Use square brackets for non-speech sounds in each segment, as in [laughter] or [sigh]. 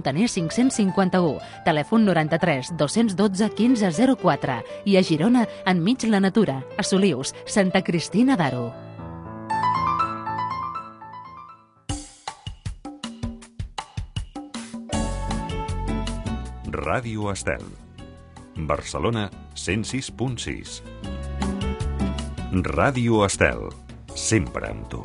Montaner 551, telèfon 93 212 1504 i a Girona, enmig la natura, a Solius, Santa Cristina d'Aro. Ràdio Estel. Barcelona 106.6. Ràdio Estel. Sempre amb tu.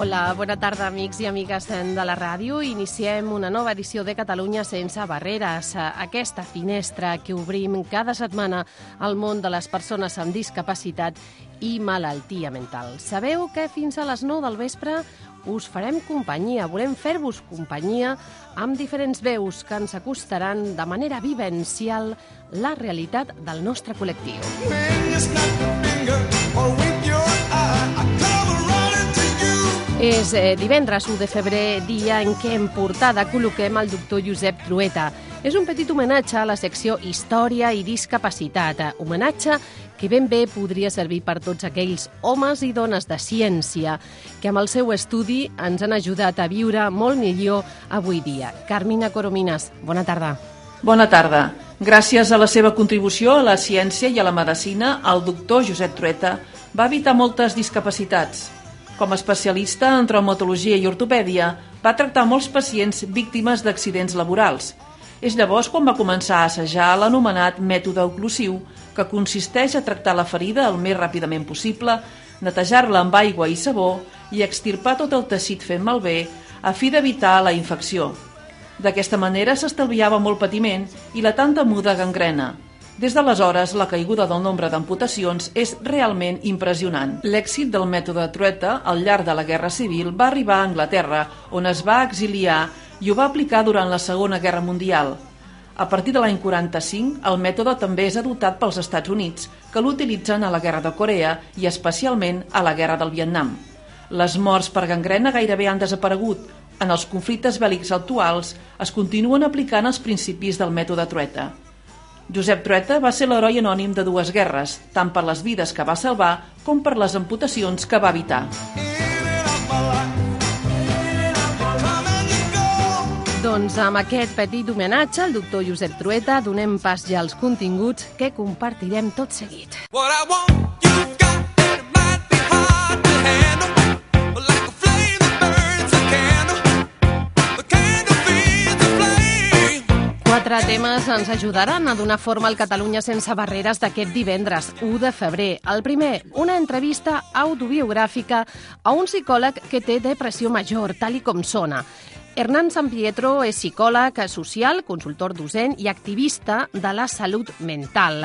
Hola, bona tarda, amics i amigues de la ràdio. Iniciem una nova edició de Catalunya sense barreres. Aquesta finestra que obrim cada setmana al món de les persones amb discapacitat i malaltia mental. Sabeu que fins a les 9 del vespre us farem companyia, volem fer-vos companyia amb diferents veus que ens acostaran de manera vivencial la realitat del nostre col·lectiu. És eh, divendres 1 de febrer, dia en què en portada col·loquem el doctor Josep Trueta. És un petit homenatge a la secció Història i Discapacitat, homenatge que ben bé podria servir per tots aquells homes i dones de ciència que amb el seu estudi ens han ajudat a viure molt millor avui dia. Carmina Coromines, bona tarda. Bona tarda. Gràcies a la seva contribució a la ciència i a la medicina, el doctor Josep Trueta va evitar moltes discapacitats. Com a especialista en traumatologia i ortopèdia, va tractar molts pacients víctimes d'accidents laborals. És llavors quan va començar a assajar l'anomenat mètode oclusiu, que consisteix a tractar la ferida el més ràpidament possible, netejar-la amb aigua i sabó i extirpar tot el teixit fent malbé a fi d'evitar la infecció. D'aquesta manera s'estalviava molt patiment i la tanta muda gangrena. Des d'aleshores, la caiguda del nombre d'amputacions és realment impressionant. L'èxit del mètode Trueta al llarg de la Guerra Civil va arribar a Anglaterra, on es va exiliar i ho va aplicar durant la Segona Guerra Mundial. A partir de l'any 45, el mètode també és adoptat pels Estats Units, que l'utilitzen a la Guerra de Corea i especialment a la Guerra del Vietnam. Les morts per gangrena gairebé han desaparegut. En els conflictes bèl·lics actuals es continuen aplicant els principis del mètode Trueta. Josep Trueta va ser l'heroi anònim de dues guerres, tant per les vides que va salvar com per les amputacions que va evitar. Doncs amb aquest petit homenatge al doctor Josep Trueta donem pas ja als continguts que compartirem tot seguit. What I want, you got, it might be hard to handle. Quatre temes ens ajudaran a donar forma al Catalunya sense barreres d'aquest divendres 1 de febrer. El primer, una entrevista autobiogràfica a un psicòleg que té depressió major, tal i com sona. Hernán San Pietro és psicòleg social, consultor docent i activista de la salut mental.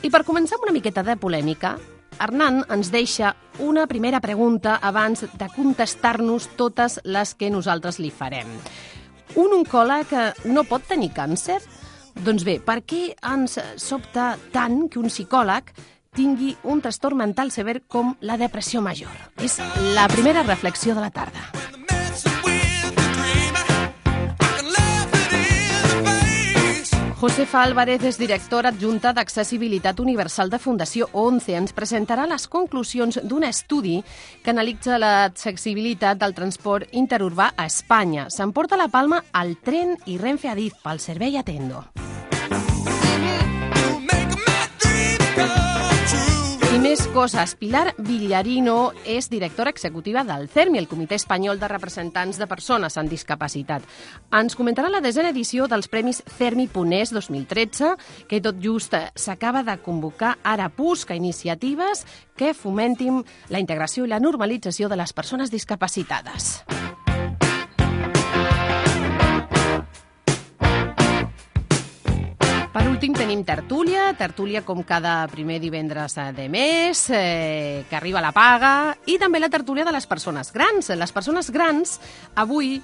I per començar amb una miqueta de polèmica, Hernán ens deixa una primera pregunta abans de contestar-nos totes les que nosaltres li farem. Un oncòleg no pot tenir càncer? Doncs bé, per què ens sobta tant que un psicòleg tingui un trastorn mental sever com la depressió major? És la primera reflexió de la tarda. Josefa Álvarez és directora adjunta d'Accessibilitat Universal de Fundació 11. Ens presentarà les conclusions d'un estudi que analitza l'accessibilitat del transport interurbà a Espanya. S'emporta la palma al tren i Renfe Adif pel servei Atendo. Coses. Pilar Villarino és directora executiva del CERMI, el Comitè Espanyol de Representants de Persones amb Discapacitat. Ens comentarà la desena edició dels Premis CERMI Ponés 2013, que tot just s'acaba de convocar ara busca iniciatives que fomentin la integració i la normalització de les persones discapacitades. Per últim tenim tertúlia, tertúlia com cada primer divendres de mes, eh, que arriba la paga, i també la tertúlia de les persones grans. Les persones grans avui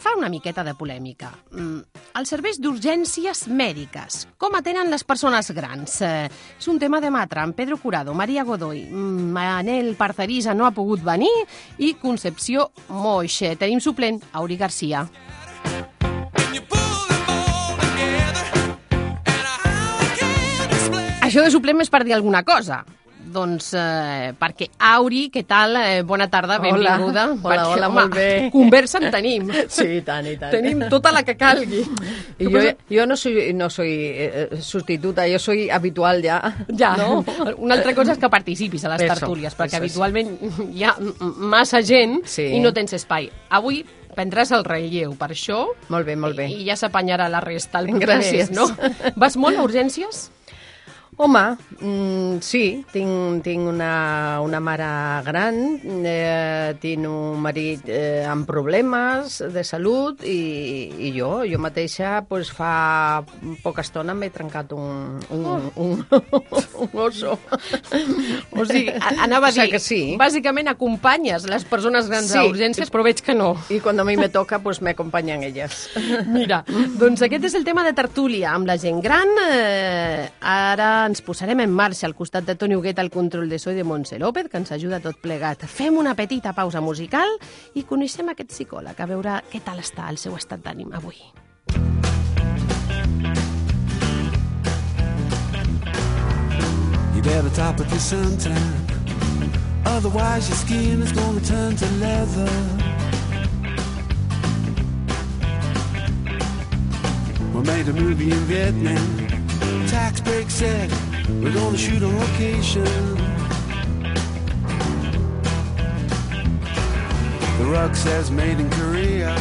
fa una miqueta de polèmica. Mm, els serveis d'urgències mèdiques. Com atenen les persones grans? Eh, és un tema de matra amb Pedro Curado, Maria Godoy, mm, Manel Parcerisa no ha pogut venir i Concepció Moix. Tenim suplent, Auri Garcia. Això de suplent és per dir alguna cosa. Doncs eh, perquè Auri, què tal? Eh, bona tarda, Hola. benvinguda. Hola, perquè, hola, home, molt bé. Conversa en tenim. Sí, i tant, i tant. Tenim tota la que calgui. Y yo, yo no soy, no soy eh, sustituta, yo soy habitual ya. Ja, ¿no? una altra cosa és que participis a les Eso, tertúlies, perquè eso habitualment hi ha massa gent Sí. i no tens espai. Avui prendràs el relleu per això Molt bé, molt bé. i ja s'apanyarà la resta el [laughs] Gràcies. mes, no? Vas molt a urgències? Home, mm, sí, tinc, tinc una, una mare gran, eh, tinc un marit eh, amb problemes de salut i, i jo, jo mateixa pues, fa poca estona m'he trencat un, un, un, [laughs] un oso. O sigui, a- anava a O sea dir, que sí. bàsicament acompanyes les persones grans a Sí. urgències, però veig que no. Y cuando a mí me toca, pues me ellas. Mira, doncs aquest és el tema de tertúlia amb la gent gran. Eh, ara ens posarem en marxa al costat de Toni Huguet al control de so i de Montse López, que ens ajuda tot plegat. Fem una petita pausa musical i coneixem aquest psicòleg, a veure què tal està el seu estat d'ànim avui. You better top up your suntan. Otherwise, your skin is gonna turn to leather. We made a movie in Vietnam. Tax break said we're gonna shoot on location. The rug says made in Korea.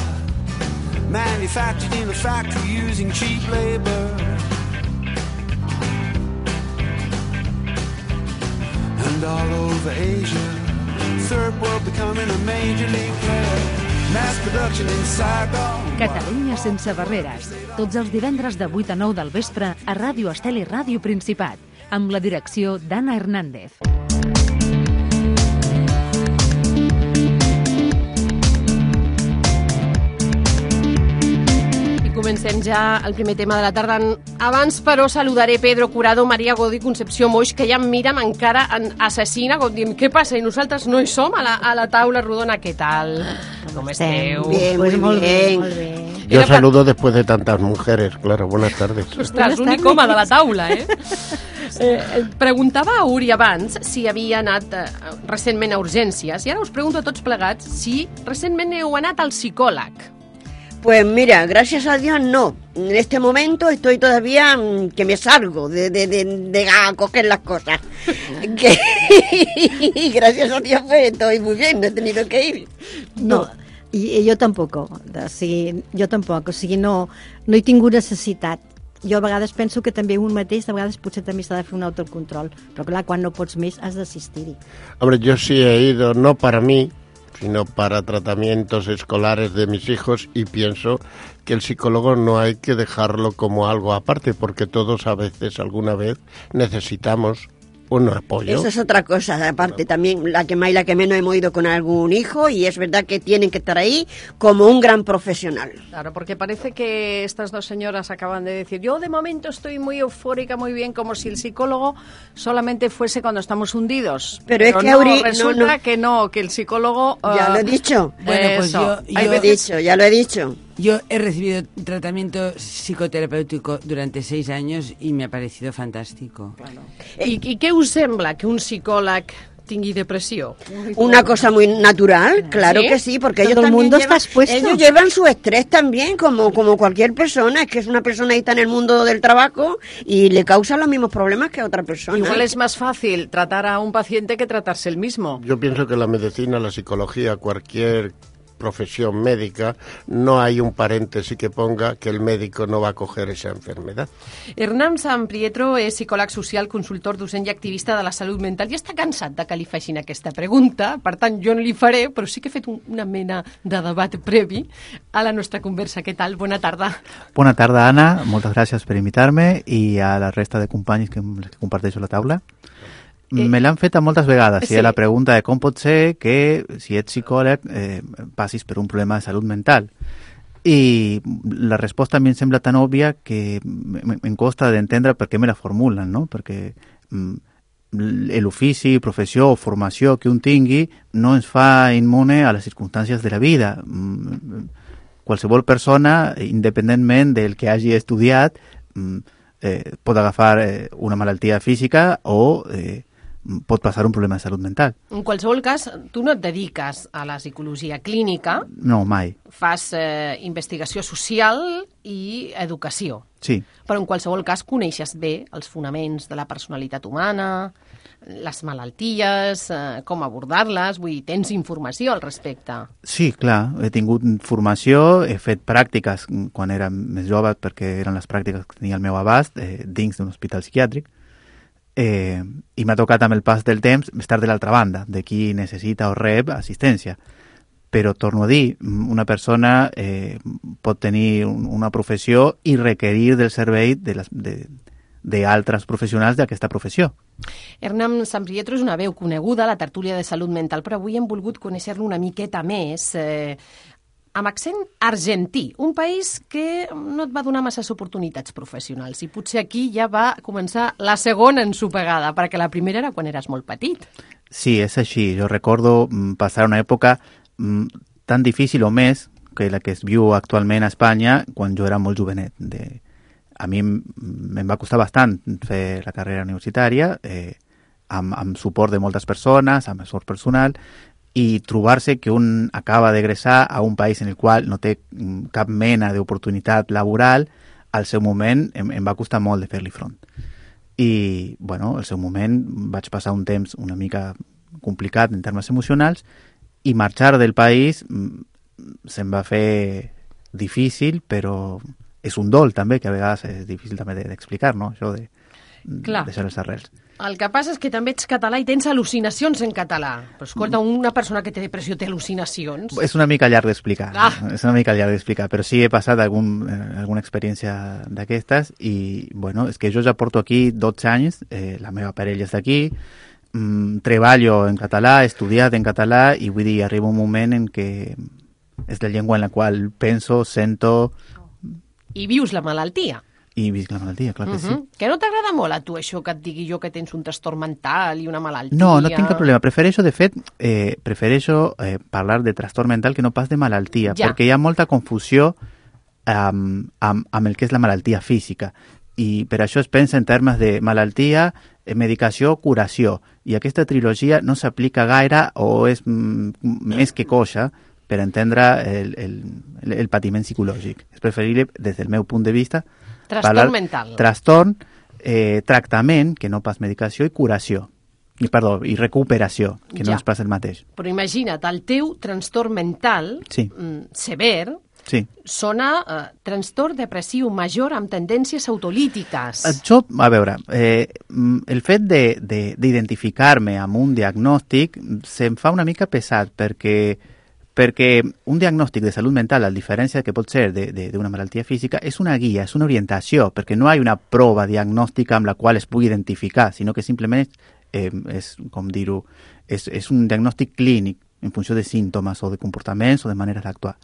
Manufactured in a factory using cheap labor. and all over Asia. Third world becoming a major league player. Catalunya sense barreres. Tots els divendres de 8 a 9 del vespre a Ràdio Estel i Ràdio Principat, amb la direcció d'Anna Hernández. I comencem ja el primer tema de la tarda. Abans, però, saludaré Pedro Curado, Maria Godó i Concepció Moix, que ja em miren encara en assassina, com dient, què passa? I nosaltres no hi som a la, a la taula rodona. Què tal? Com esteu? Bien, Pues muy molt bé, bien. molt bé. Yo saludo después de tantas mujeres, claro. Buenas tardes. Ostres, l'únic home de la taula, [laughs] eh? eh? Preguntava a Uri abans si havia anat eh, recentment a urgències i ara us pregunto a tots plegats si recentment heu anat al psicòleg. Pues mira, gracias a Dios no. En este momento estoy todavía mm, que me salgo de, de, de, de a coger las cosas. [laughs] Que- [laughs] y gracias a Dios pues estoy muy bien, no he tenido que ir. No, i, i jo tampoc. O sigui, jo tampoc. O sigui, no, no he tingut necessitat. Jo a vegades penso que també un mateix, de vegades potser també s'ha de fer un autocontrol, però clar, quan no pots més has d'assistir-hi. Hombre, yo sí he ido, no para mí, sino para tratamientos escolares de mis hijos y pienso que el psicólogo no hay que dejarlo como algo aparte, porque todos a veces, alguna vez, necesitamos un apoyo. Eso es otra cosa, aparte también la que más y la que menos hemos ido con algún hijo y es verdad que tienen que estar ahí como un gran profesional. Claro, porque parece que estas dos señoras acaban de decir, yo de momento estoy muy eufórica, muy bien, como si el psicólogo solamente fuese cuando estamos hundidos. Pero es que, no, resulta no. que no, que el psicólogo... Ya ah, lo he dicho. [laughs] Bueno, pues eso. yo- Hay veces- dicho, ya lo he dicho. Yo he recibido tratamiento psicoterapéutico durante seis años y me ha parecido fantástico. I, I què us sembla que un psicòleg tingui depressió? Una cosa muy natural, claro ¿Sí? que sí, porque Todo ellos el también mundo llevan, está expuesto. ellos llevan su estrés también, como, como cualquier persona, es que es una persona que está en el mundo del trabajo y le causa los mismos problemas que a otra persona. Igual es más fácil tratar a un paciente que tratarse el mismo. Yo pienso que la medicina, la psicología, cualquier profesión médica, no hay un paréntesis que ponga que el médico no va a coger esa enfermedad. Hernán San Pietro és psicòleg social, consultor, docent i activista de la salut mental i està cansat de que li facin aquesta pregunta, per tant jo no li faré, però sí que he fet un, una mena de debat previ a la nostra conversa. Què tal? Bona tarda. Bona tarda, Anna. Moltes gràcies per invitar-me i a la resta de companys que, que comparteixo la taula. Eh, Me l'han fet moltes vegades, sí. sí. la pregunta de com pot ser que, si ets psicòleg, eh, passis per un problema de salut mental. I la resposta a mi em sembla tan òbvia que em costa d'entendre per què me la formulen, no? Perquè mm, l'ofici, professió o formació que un tingui no ens fa immune a les circumstàncies de la vida. Mm, Qualsevol persona, independentment del que hagi estudiat, mm, eh, pot agafar eh, una malaltia física o eh, pot passar un problema de salut mental. En qualsevol cas, tu no et dediques a la psicologia clínica, No, mai. fas eh, investigació social i educació. Sí. Però en qualsevol cas coneixes bé els fonaments de la personalitat humana, les malalties, eh, com abordar-les, vull dir, tens informació al respecte. Sí, clar, he tingut formació, he fet pràctiques quan era més jove, perquè eren les pràctiques que tenia al meu abast, eh, dins d'un hospital psiquiàtric, eh, i m'ha tocat amb el pas del temps estar de l'altra banda, de qui necessita o rep assistència. Però, torno a dir, una persona eh, pot tenir un, una professió i requerir del servei de les, de, professionals d'aquesta professió. Hernán Samprietro és una veu coneguda a la tertúlia de salut mental, però avui hem volgut conèixer-lo una miqueta més, eh, amb accent argentí, un país que no et va donar masses oportunitats professionals i potser aquí ja va començar la segona ensopegada, perquè la primera era quan eres molt petit. Sí, és així. Jo recordo mm, passar una època mm, tan difícil o més que la que es viu actualment a Espanya quan jo era molt jovenet. De, a mi em, va costar bastant fer la carrera universitària, eh, amb, amb suport de moltes persones, amb esforç personal, i trobar-se que un acaba d'egressar a un país en el qual no té mm, cap mena d'oportunitat laboral, al seu moment em, em va costar molt de fer-li front. I, bueno, al seu moment vaig passar un temps una mica complicat en termes emocionals i marxar del país mm, se'm va fer difícil, però és un dol també, que a vegades és difícil també de- d'explicar, no?, això de Clar. deixar les arrels. El que passa és que també ets català i tens al·lucinacions en català. Però escolta, una persona que té depressió té al·lucinacions. És una mica llarg d'explicar, Ah. és una mica llarg d'explicar, però sí he passat algun, eh, alguna experiència d'aquestes i, bueno, és que jo ja porto aquí 12 anys, eh, la meva parella és d'aquí, mm, treballo en català, he estudiat en català i vull dir, arriba un moment en què és la llengua en la qual penso, sento I vius la malaltia. I visc la malaltia, clar que sí. Mhm. Que no t'agrada molt a tu això que et digui jo que tens un trastorn mental i una malaltia? No, no tinc cap problema. Prefereixo, de fet, eh, prefereixo eh, parlar de trastorn mental que no pas de malaltia, Ja. perquè hi ha molta confusió amb, amb, amb el que és la malaltia física. I per això es pensa en termes de malaltia, eh, medicació, curació. I aquesta trilogia no s'aplica gaire o és mm, més que coixa per entendre el, el, el, el patiment psicològic. És preferible, des del meu punt de vista, Trastorn parlar mental. Trastorn, eh, tractament, que no pas medicació, i curació. I, perdó, i recuperació, que no Ja. és pas el mateix. Però imagina't, el teu trastorn mental Sí. mm, sever Sí. sona eh, trastorn depressiu major amb tendències autolítiques. Jo, a veure, eh, mm, el fet de- de- d'identificar-me amb un diagnòstic se'm fa una mica pesat perquè perquè un diagnòstic de salut mental, a diferència que pot ser d'una malaltia física, és una guia, és una orientació, perquè no hi ha una prova diagnòstica amb la qual es pugui identificar, sinó que simplement eh, és, com dir-ho, és, és un diagnòstic clínic en funció de símptomes o de comportaments o de maneres d'actuar.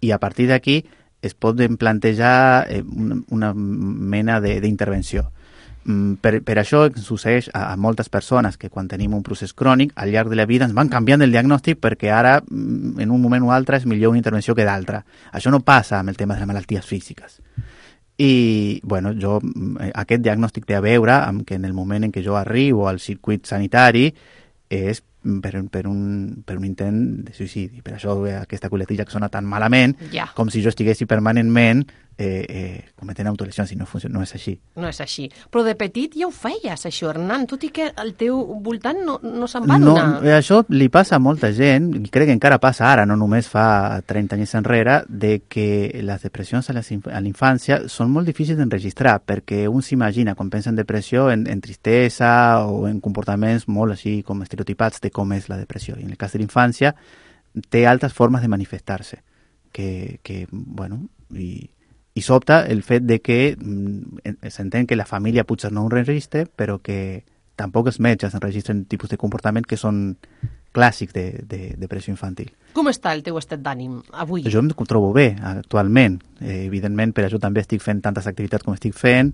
I a partir d'aquí es poden plantejar eh, una, una mena d'intervenció. Mm, Per, per això succeeix a, a moltes persones que quan tenim un procés crònic al llarg de la vida ens van canviant el diagnòstic perquè ara mm, en un moment o altre és millor una intervenció que d'altra. Això no passa amb el tema de les malalties físiques. I, bueno, jo, mm, eh, aquest diagnòstic té a veure amb que en el moment en què jo arribo al circuit sanitari és per, per, un, per un intent de suïcidi. Per això eh, aquesta coletilla que sona tan malament, Ja. com si jo estiguessi permanentment eh, eh, cometent autolesions, i no, funciona, no és així. No és així. Però de petit ja ho feies, això, Hernán, tot i que al teu voltant no, no se'n va No, donar. eh, això li passa a molta gent, i crec que encara passa ara, no només fa 30 anys enrere, de que les depressions a les inf- a la infància són molt difícils d'enregistrar, perquè un s'imagina, quan pensa en depressió, en, en tristesa o en comportaments molt així com estereotipats de com és la depressió. I en el cas de la infància, té altres formes de manifestar-se, que, que bueno, i, i sobta el fet de que mm, en- s'entén que la família potser no ho enregistra, però que tampoc els metges enregistren tipus de comportament que són clàssics de, de depressió infantil. Com està el teu estat d'ànim avui? Jo em trobo bé actualment. Eh, evidentment, per això també estic fent tantes activitats com estic fent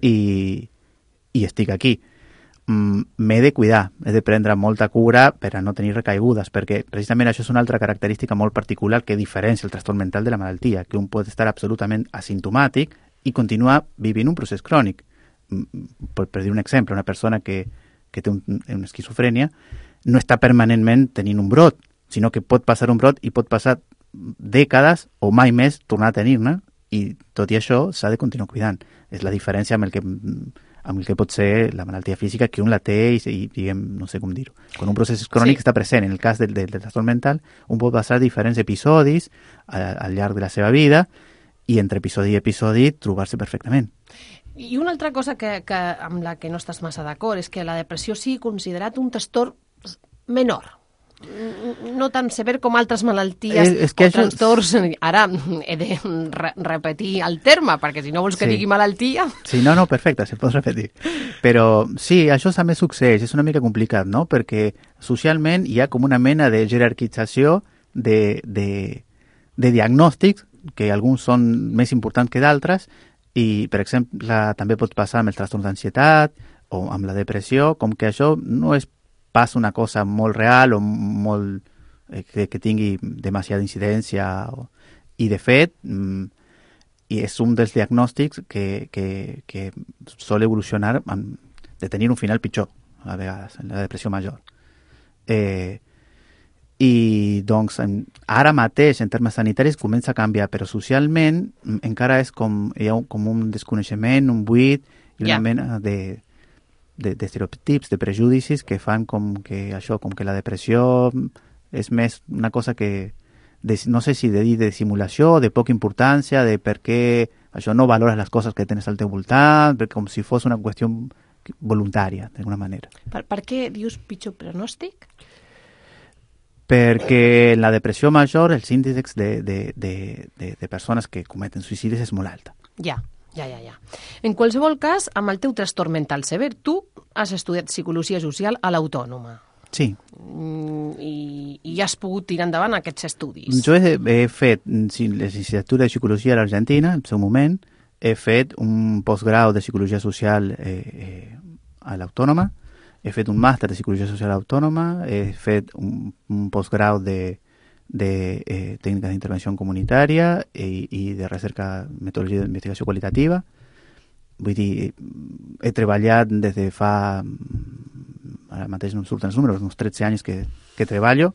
i, i estic aquí. Mm, M'he de cuidar, he de prendre molta cura per a no tenir recaigudes, perquè precisament això és una altra característica molt particular que diferencia el trastorn mental de la malaltia, que un pot estar absolutament asimptomàtic i continuar vivint un procés crònic. Mm, Per, per dir un exemple, una persona que, que té un, una esquizofrènia no està permanentment tenint un brot, sinó que pot passar un brot i pot passar dècades o mai més tornar a tenir-ne i tot i això s'ha de continuar cuidant. És la diferència amb el que amb el que pot ser la malaltia física que un la té i, i diguem, no sé com dir-ho. Quan un procés crònic Sí. està present, en el cas del, del, del trastorn mental, un pot passar diferents episodis a- al llarg de la seva vida i entre episodi i episodi trobar-se perfectament. I una altra cosa que, que, amb la que no estàs massa d'acord és que la depressió sigui considerat un trastorn menor no tan sever com altres malalties Eh, és que o això- trastorns. Ara he de re repetir el terme, perquè si no vols que Sí. digui malaltia... Sí, no, no, perfecte, se pot repetir. Però sí, això també succeeix, és una mica complicat, no? Perquè socialment hi ha com una mena de jerarquització de, de, de diagnòstics, que alguns són més importants que d'altres, i, per exemple, també pot passar amb els trastorns d'ansietat o amb la depressió, com que això no és pas una cosa molt real o molt eh, que, que tingui demasiada incidència. O, I, de fet, mm, i és un dels diagnòstics que, que, que sol evolucionar amb, de tenir un final pitjor, a vegades, en la depressió major. Eh, I, doncs, ara mateix, en termes sanitaris, comença a canviar, però socialment mm, encara és com, hi ha un, com un desconeixement, un buit i una mena de, de, de estereotips, de prejudicis que fan com que això, com que la depressió és més una cosa que, de, no sé si de dir de simulació, de poca importància, de per què això no valores les coses que tens al teu voltant, com si fos una qüestió voluntària, d'alguna manera. Per, per què dius pitjor pronòstic? Perquè en la depressió major els índexs de, de, de, de, de persones que cometen suïcidis és molt alta. Ja, ja, ja, ja. En qualsevol cas, amb el teu trastorn mental sever, tu has estudiat psicologia social a l'Autònoma. Sí, mm, i, i has pogut tirar endavant aquests estudis. jo he, he fet mm, sí, la llicenciatura de Psicologia a l'Argentina, en el seu moment, he fet un postgrau de Psicologia Social eh, eh, a l'Autònoma, he fet un màster de Psicologia Social Autònoma, he fet un, un postgrau de, de eh, tècniques d'intervenció comunitària i, i de recerca, metodologia d'investigació qualitativa. Vull dir, he treballat des de fa, ara mateix no em surten els números, uns 13 anys que, que treballo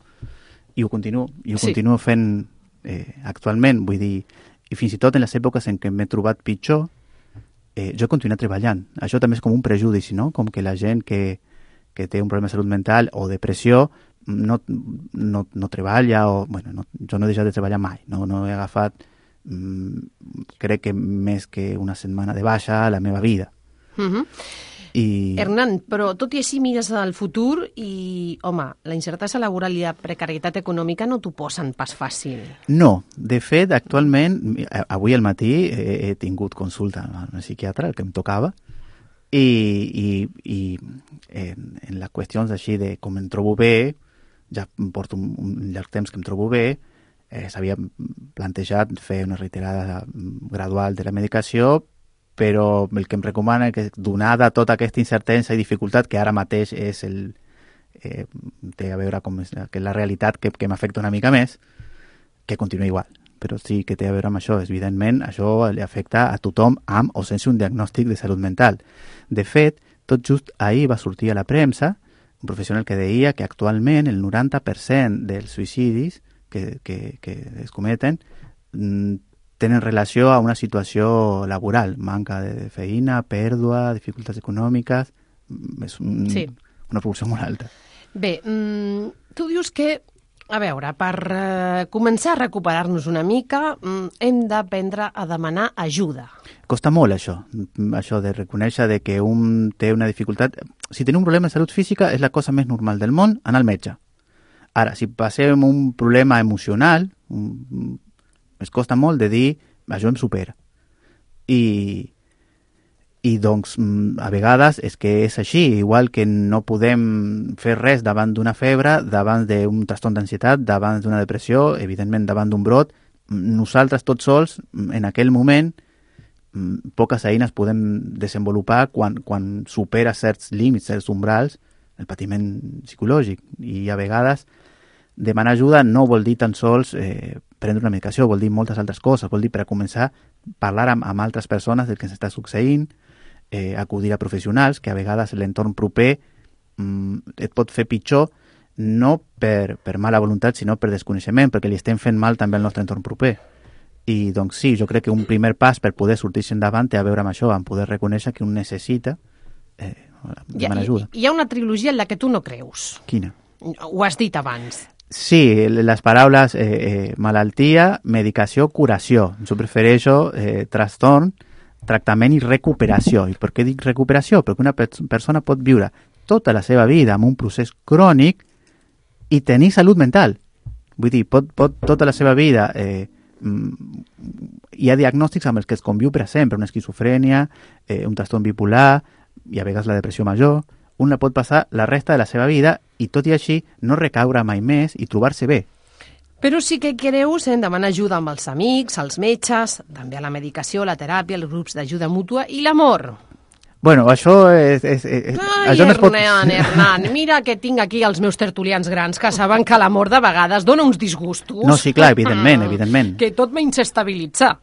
i ho continuo, i ho Sí. sí. continuo fent eh, actualment, vull dir, i fins i tot en les èpoques en què m'he trobat pitjor, eh, jo he continuat treballant. Això també és com un prejudici, no? Com que la gent que, que té un problema de salut mental o depressió no, no, no treballa o... Bueno, no, jo no he deixat de treballar mai, no, no he agafat mm, crec que més que una setmana de baixa a la meva vida. Uh -huh. I... Hernán, però tot i així mires al futur i, home, la incertesa laboral i la precarietat econòmica no t'ho posen pas fàcil. No, de fet, actualment, avui al matí he, he tingut consulta amb una psiquiatra, el que em tocava, i, i, i en, en les qüestions així de com em trobo bé, ja porto un, un llarg temps que em trobo bé, eh, s'havia plantejat fer una reiterada mm, gradual de la medicació, però el que em recomana és que donada tota aquesta incertesa i dificultat que ara mateix és el, eh, té a veure com és, que és la realitat que, que m'afecta una mica més, que continua igual. Però sí que té a veure amb això. Evidentment, això li afecta a tothom amb o sense un diagnòstic de salut mental. De fet, tot just ahir va sortir a la premsa un professional que deia que actualment el 90% dels suïcidis que, que, que es cometen mm, tenen relació a una situació laboral, manca de feina, pèrdua, dificultats econòmiques... mm, És un, Sí. una proporció molt alta. Bé, mm, tu dius que, a veure, per eh, començar a recuperar-nos una mica, mm, hem d'aprendre a demanar ajuda. Costa molt això, mm, això de reconèixer de que un té una dificultat... Si tenim un problema de salut física és la cosa més normal del món, anar al metge. Ara, si passem un problema emocional, un, es costa molt de dir això em supera. I, I doncs, mm, a vegades és que és així, igual que no podem fer res davant d'una febre, davant d'un trastorn d'ansietat, davant d'una depressió, evidentment davant d'un brot, mm, nosaltres tots sols, mm, en aquell moment, poques eines podem desenvolupar quan, quan supera certs límits, certs umbrals, el patiment psicològic. I a vegades demanar ajuda no vol dir tan sols eh, prendre una medicació, vol dir moltes altres coses, vol dir per a començar parlar amb, amb altres persones del que ens està succeint, eh, acudir a professionals, que a vegades l'entorn proper mm, et pot fer pitjor, no per, per mala voluntat, sinó per desconeixement, perquè li estem fent mal també al nostre entorn proper. I doncs sí, jo crec que un primer pas per poder sortir-se endavant té a veure amb això, amb poder reconèixer que un necessita eh, Hi demanar ajuda. hi ha una trilogia en la que tu no creus. Quina? Ho has dit abans. Sí, les paraules eh, eh, malaltia, medicació, curació. Jo prefereixo eh, trastorn, tractament i recuperació. I per què dic recuperació? Perquè una pers persona pot viure tota la seva vida amb un procés crònic i tenir salut mental. Vull dir, pot, pot tota la seva vida... Eh, mm, hi ha diagnòstics amb els que es conviu per sempre, una esquizofrènia, eh, un trastorn bipolar, i a vegades la depressió major, un la pot passar la resta de la seva vida i tot i així no recaure mai més i trobar-se bé. Però sí que creus en demanar ajuda amb els amics, els metges, també a la medicació, la teràpia, els grups d'ajuda mútua i l'amor. Bueno, això és... és, és Ai, això no es pot... Hernán, [laughs] Hernán, mira que tinc aquí els meus tertulians grans que saben que l'amor de vegades dona uns disgustos. No, sí, clar, evidentment, evidentment. Que tot menys estabilitzar,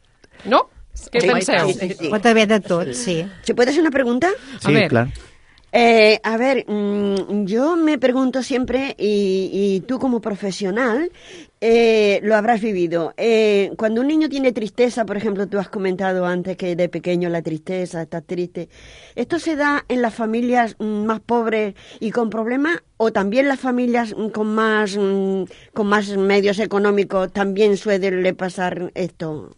no? Què Sí, penseu? sí, sí, sí. Pot haver de tot, sí. ¿Se puede hacer una pregunta? Sí, claro. Eh, a ver, mm, yo me pregunto siempre, y, y tú como profesional eh, lo habrás vivido, eh, cuando un niño tiene tristeza, por ejemplo, tú has comentado antes que de pequeño la tristeza, estás triste, ¿esto se da en las familias mm, más pobres y con problemas o también las familias mm, con más, con más medios económicos también suele pasar esto?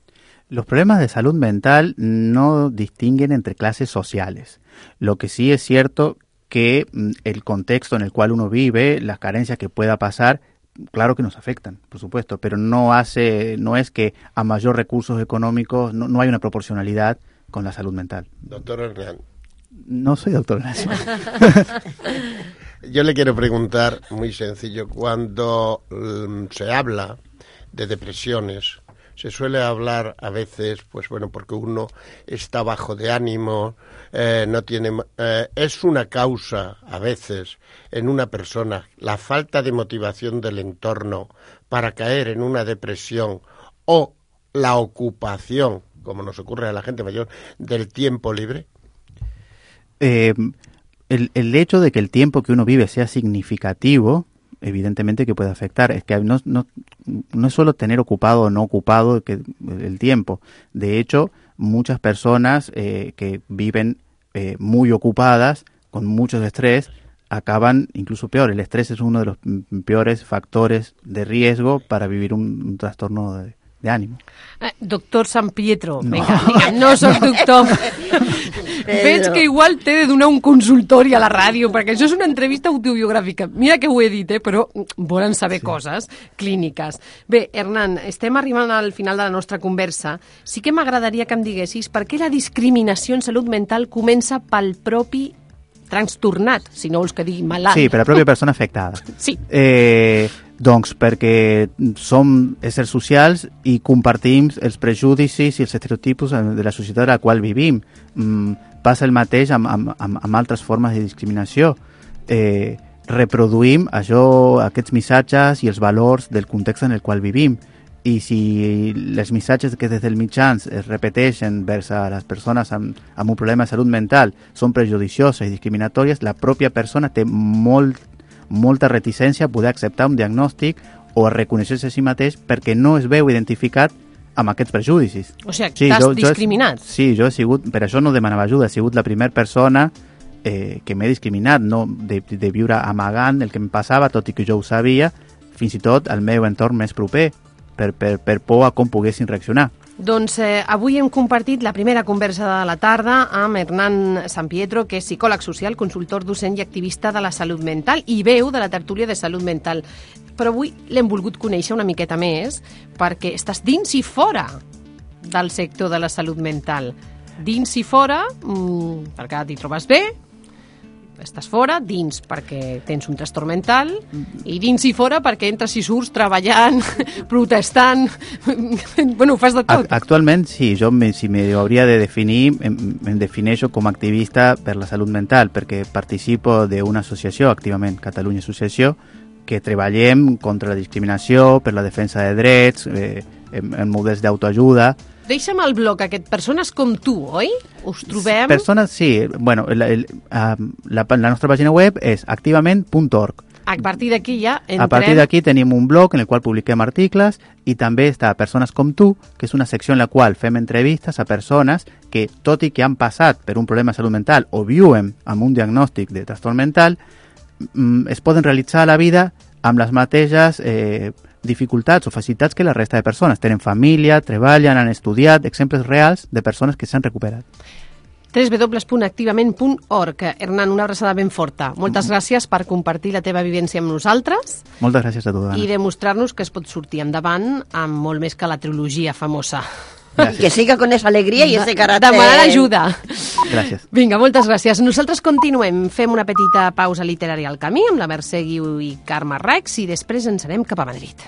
Los problemas de salud mental no distinguen entre clases sociales. Lo que sí es cierto que mm, el contexto en el cual uno vive, las carencias que pueda pasar, claro que nos afectan, por supuesto, pero no hace, no es que a mayor recursos económicos no, no hay una proporcionalidad con la salud mental. Doctor Hernán, No soy doctor [laughs] yo le quiero preguntar, muy sencillo, cuando mm, se habla de depresiones, se suele hablar a veces, pues bueno, porque uno está bajo de ánimo, eh, no tiene, eh, es una causa a veces en una persona la falta de motivación del entorno para caer en una depresión o la ocupación, como nos ocurre a la gente mayor, del tiempo libre. Eh, el hecho de que el tiempo que uno vive sea significativo, evidentemente que puede afectar. Es que no, no, no es solo tener ocupado o no ocupado que, el tiempo. De hecho, muchas personas eh, que viven eh, muy ocupadas, con mucho estrés, acaban incluso peor. El estrés es uno de los peores factores de riesgo para vivir un, un trastorno de, de ánimo. Eh, doctor San Pietro, No. vinga, no soc [laughs] doctor. [laughs] Veig que igual t'he de donar un consultori a la ràdio, perquè això és una entrevista autobiogràfica. Mira que ho he dit, eh, però volen saber sí. coses clíniques. Bé, Hernán, estem arribant al final de la nostra conversa. Sí que m'agradaria que em diguessis per què la discriminació en salut mental comença pel propi trastornat, si no vols que digui malalt. Sí, per la pròpia persona afectada. [laughs] Sí. Eh, doncs perquè som éssers socials i compartim els prejudicis i els estereotipos de la societat a la qual vivim. Mm, passa el mateix amb, amb, amb, amb altres formes de discriminació. Eh, reproduïm això, aquests missatges i els valors del context en el qual vivim. I si les missatges que des del mitjans es repeteixen vers a les persones amb, amb un problema de salut mental són prejudicioses i discriminatòries, la pròpia persona té molt, molta reticència a poder acceptar un diagnòstic o a reconèixer-se a si mateix perquè no es veu identificat amb aquests prejudicis. O sigui, t'has discriminat. sí, jo he sigut, per això no demanava ajuda, he sigut la primera persona eh, que m'he discriminat, no de, de viure amagant el que em passava, tot i que jo ho sabia, fins i tot al meu entorn més proper, per, per, per por a com poguessin reaccionar. Doncs eh, avui hem compartit la primera conversa de la tarda amb Hernán San Pietro, que és psicòleg social, consultor docent i activista de la salut mental i veu de la tertúlia de salut mental. Però avui l'hem volgut conèixer una miqueta més perquè estàs dins i fora del sector de la salut mental. Dins i fora, mm, perquè t'hi trobes bé, estàs fora, dins perquè tens un trastorn mental, i dins i fora perquè entres i surts treballant, [laughs] protestant, [laughs] bueno, ho fas de tot. Ac- Actualment, sí, jo si me hauria de definir, em, em defineixo com a activista per la salut mental, perquè participo d'una associació, activament, Catalunya Associació, que treballem contra la discriminació, per la defensa de drets, eh, en, en models d'autoajuda. Deixa'm el bloc aquest, persones com tu, oi? Us trobem... Persones, sí, bueno, el, el, um, la, la nostra pàgina web és activament.org. A partir d'aquí ja entrem... A partir d'aquí tenim un blog en el qual publiquem articles i també està Persones com tu, que és una secció en la qual fem entrevistes a persones que, tot i que han passat per un problema de salut mental o viuen amb un diagnòstic de trastorn mental, es poden realitzar a la vida amb les mateixes eh, dificultats o facilitats que la resta de persones. Tenen família, treballen, han estudiat, exemples reals de persones que s'han recuperat. www.activament.org. Hernán, una abraçada ben forta. Moltes gràcies per compartir la teva vivència amb nosaltres Moltes gràcies a tu, Anna. i demostrar-nos que es pot sortir endavant amb molt més que la trilogia famosa. Y que siga con esa alegría y ese carácter. Demanar ajuda. Gràcies. Vinga, moltes gràcies. Nosaltres continuem. Fem una petita pausa literària al camí amb la Mercè Guiu i Carme Rex i després ens anem cap a Madrid.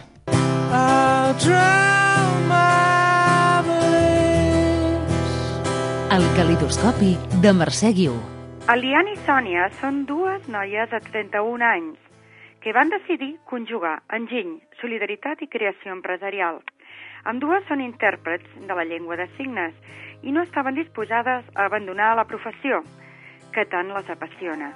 El calidoscopi de Mercè Guiu. Eliane i Sònia són dues noies de 31 anys que van decidir conjugar enginy, solidaritat i creació empresarial. Ambdues són intèrprets de la llengua de signes i no estaven disposades a abandonar la professió, que tant les apassiona.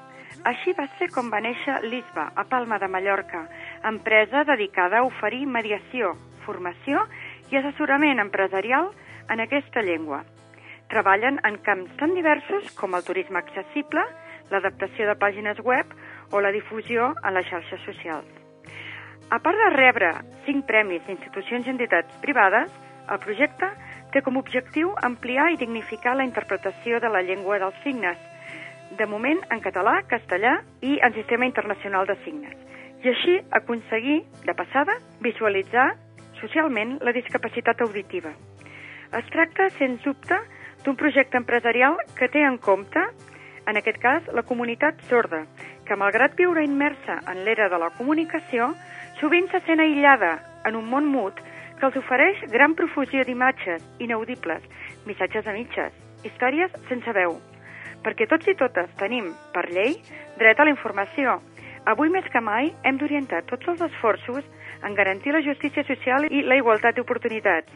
Així va ser com va néixer l'ISBA, a Palma de Mallorca, empresa dedicada a oferir mediació, formació i assessorament empresarial en aquesta llengua. Treballen en camps tan diversos com el turisme accessible, l'adaptació de pàgines web o la difusió en les xarxes socials. A part de rebre cinc premis d'institucions i entitats privades, el projecte té com a objectiu ampliar i dignificar la interpretació de la llengua dels signes, de moment en català, castellà i en sistema internacional de signes, i així aconseguir, de passada, visualitzar socialment la discapacitat auditiva. Es tracta, sens dubte, d'un projecte empresarial que té en compte, en aquest cas, la comunitat sorda, que malgrat viure immersa en l'era de la comunicació, sovint se sent aïllada en un món mut que els ofereix gran profusió d'imatges inaudibles, missatges a mitges, històries sense veu. Perquè tots i totes tenim, per llei, dret a la informació. Avui més que mai hem d'orientar tots els esforços en garantir la justícia social i la igualtat d'oportunitats.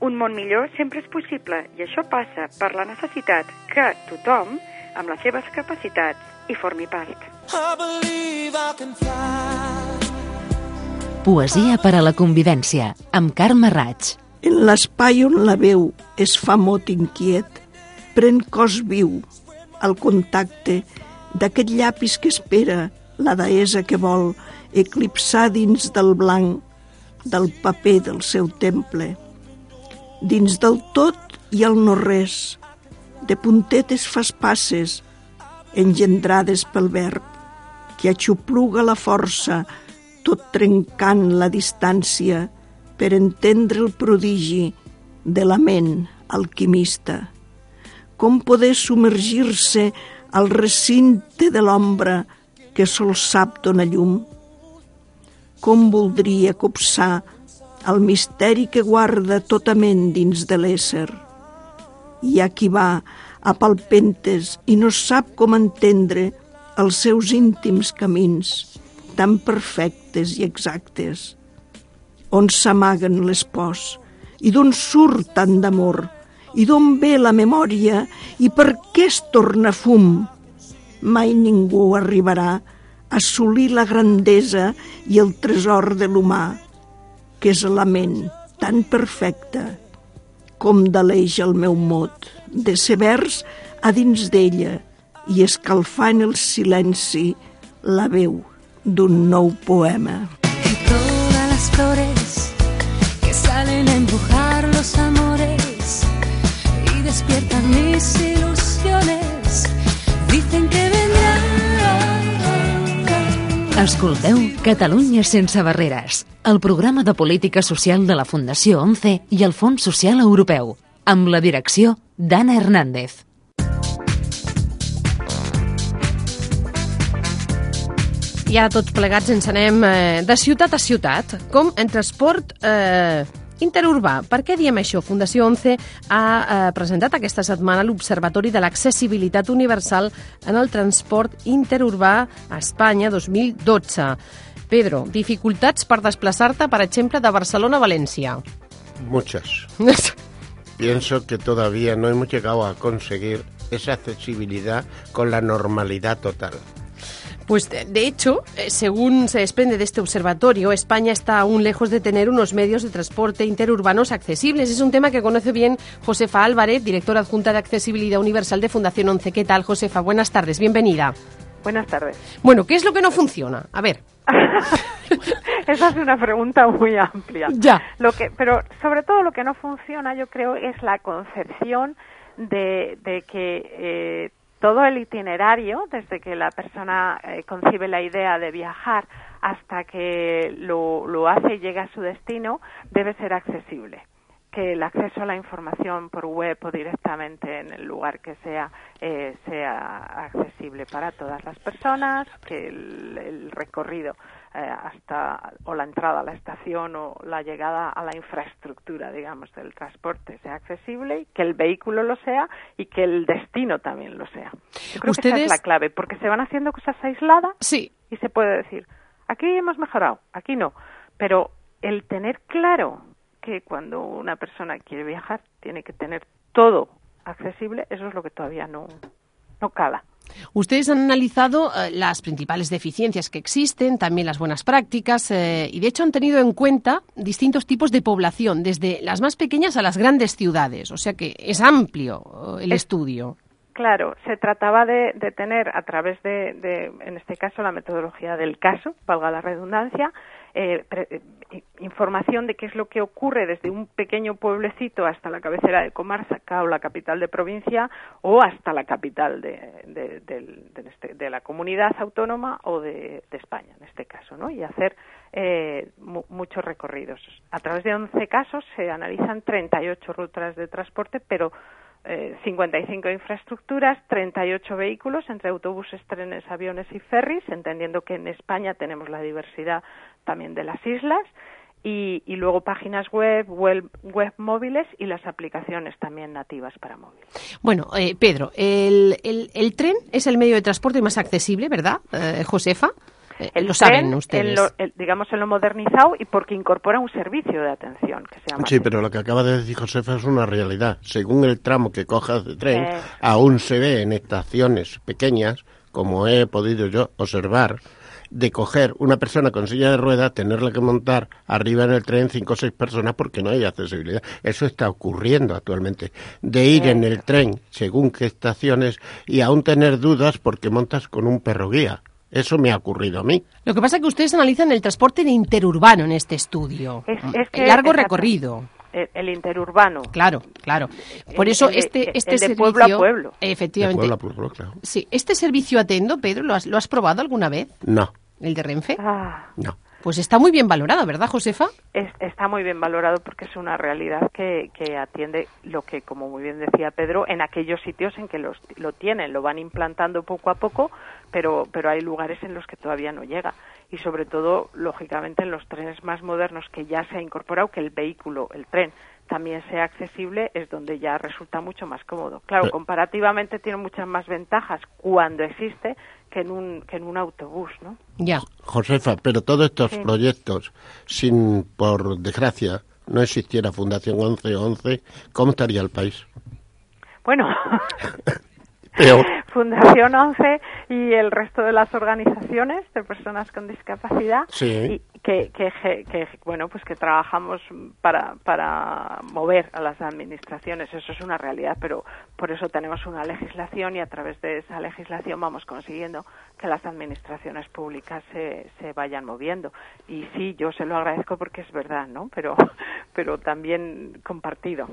Un món millor sempre és possible i això passa per la necessitat que tothom, amb les seves capacitats, hi formi part. I believe I can fly. Poesia per a la convivència, amb Carme Raig. En l'espai on la veu es fa mot inquiet, pren cos viu al contacte d'aquest llapis que espera la deessa que vol eclipsar dins del blanc del paper del seu temple. Dins del tot i el no res, de puntetes fas passes, engendrades pel verb, que aixopluga la força, tot trencant la distància per entendre el prodigi de la ment alquimista. Com poder submergir-se al recinte de l'ombra que sol sap dona llum? Com voldria copsar el misteri que guarda tota ment dins de l'ésser? Hi ha qui va a palpentes i no sap com entendre els seus íntims camins, tan perfectes i exactes. On s'amaguen les pors i d'on surt tant d'amor i d'on ve la memòria i per què es torna fum? Mai ningú arribarà a assolir la grandesa i el tresor de l'humà, que és la ment tan perfecta com d'aleix el meu mot, de ser vers a dins d'ella i escalfar en el silenci la veu d'un nou poema. Todas las flores que salen a embrujar los amores y despiertan mis ilusiones. Dicen que vendrán. Escolteu Catalunya sense barreres, el programa de política social de la Fundació 11 i el Fons Social Europeu, amb la direcció Dana Hernández. Ara tots plegats ens anem eh, de ciutat a ciutat, com en transport eh, interurbà. Per què diem això? Fundació 11 ha eh, presentat aquesta setmana l'Observatori de l'Accessibilitat Universal en el Transport Interurbà a Espanya 2012. Pedro, dificultats per desplaçar-te, per exemple, de Barcelona a València. Muchas. [laughs] Pienso que todavía no hemos llegado a conseguir esa accesibilidad con la normalidad total. Pues de hecho, eh, según se desprende de este observatorio, España está aún lejos de tener unos medios de transporte interurbanos accesibles. Es un tema que conoce bien Josefa Álvarez, directora adjunta de Accesibilidad Universal de Fundación 11. ¿Qué tal, Josefa? Buenas tardes, bienvenida. Buenas tardes. Bueno, ¿qué es lo que no funciona? A ver. [laughs] Esa es una pregunta muy amplia. Ya. Lo que, pero sobre todo lo que no funciona, yo creo, es la concepción de, de que eh, todo el itinerario, desde que la persona eh, concibe la idea de viajar hasta que lo, lo hace y llega a su destino, debe ser accesible. Que el acceso a la información por web o directamente en el lugar que sea eh, sea accesible para todas las personas, que el, el recorrido hasta o la entrada a la estación o la llegada a la infraestructura, digamos, del transporte sea accesible, y que el vehículo lo sea y que el destino también lo sea. Yo creo que esa es la clave, porque se van haciendo cosas aisladas sí. y se puede decir, aquí hemos mejorado, aquí no, pero el tener claro que cuando una persona quiere viajar tiene que tener todo accesible, eso es lo que todavía no, no cala. Ustedes han analizado eh, las principales deficiencias que existen, también las buenas prácticas, eh, y de hecho han tenido en cuenta distintos tipos de población, desde las más pequeñas a las grandes ciudades. O sea que es amplio eh, el Es- estudio. Claro, se trataba de, de tener a través de, de, en este caso, la metodología del caso, valga la redundancia, eh, pre- eh, información de qué es lo que ocurre desde un pequeño pueblecito hasta la cabecera de comarca o la capital de provincia o hasta la capital de, de- este- de la comunidad autónoma o de, de España, en este caso, ¿no? Y hacer eh, mu- muchos recorridos. A través de 11 casos se analizan 38 rutas de transporte, pero eh, 55 infraestructuras, 38 vehículos entre autobuses, trenes, aviones y ferries, entendiendo que en España tenemos la diversidad también de las islas. Y, y luego páginas web, web, web móviles y las aplicaciones también nativas para móvil. Bueno, eh, Pedro, el, el- el tren es el medio de transporte más accesible, ¿verdad, eh, Josefa? Eh, El lo saben ustedes. en lo- el- digamos en lo modernizado y porque incorpora un servicio de atención que se llama Sí, pero lo que acaba de decir Josefa es una realidad. Según el tramo que cojas de tren, Eh. aún se ve en estaciones pequeñas, como he podido yo observar, de coger una persona con silla de ruedas, tenerla que montar arriba en el tren cinco o seis personas porque no hay accesibilidad. Eso está ocurriendo actualmente. De ir en el tren según qué estaciones y aún tener dudas porque montas con un perro guía. Eso me ha ocurrido a mí. Lo que pasa es que ustedes analizan el transporte de interurbano en este estudio. Es- es que- el largo exacto. recorrido. El, el interurbano. Claro, claro. Por eso el este, el este de servicio... pueblo a pueblo. Efectivamente. De pueblo a pueblo, claro. Sí, este servicio atendo, Pedro, ¿lo has, lo has probado alguna vez? No, ¿El de Renfe? Ah, no. Pues está muy bien valorado, ¿verdad, Josefa? es- está muy bien valorado porque es una realidad que, que atiende lo que, como muy bien decía Pedro, en aquellos sitios en que los, lo tienen, lo van implantando poco a poco, pero, pero hay lugares en los que todavía no llega. Y sobre todo, lógicamente, en los trenes más modernos que ya se ha incorporado que el vehículo, el tren, también sea accesible, es donde ya resulta mucho más cómodo. Claro, Pero- comparativamente tiene muchas más ventajas cuando existe que en un, que en un autobús, ¿no? Ya. Josefa, pero todos estos Sí. proyectos, sin, por desgracia, no existiera Fundación 1111, ¿cómo estaría el país? Bueno, [laughs] Peor. Fundación 11 y el resto de las organizaciones de personas con discapacidad Sí. y que, que, que- que, bueno pues que trabajamos para, para mover a las administraciones. Eso es una realidad pero por eso tenemos una legislación y a través de esa legislación vamos consiguiendo que las administraciones públicas se, se vayan moviendo. Y sí yo se lo agradezco porque es verdad no pero pero también compartido.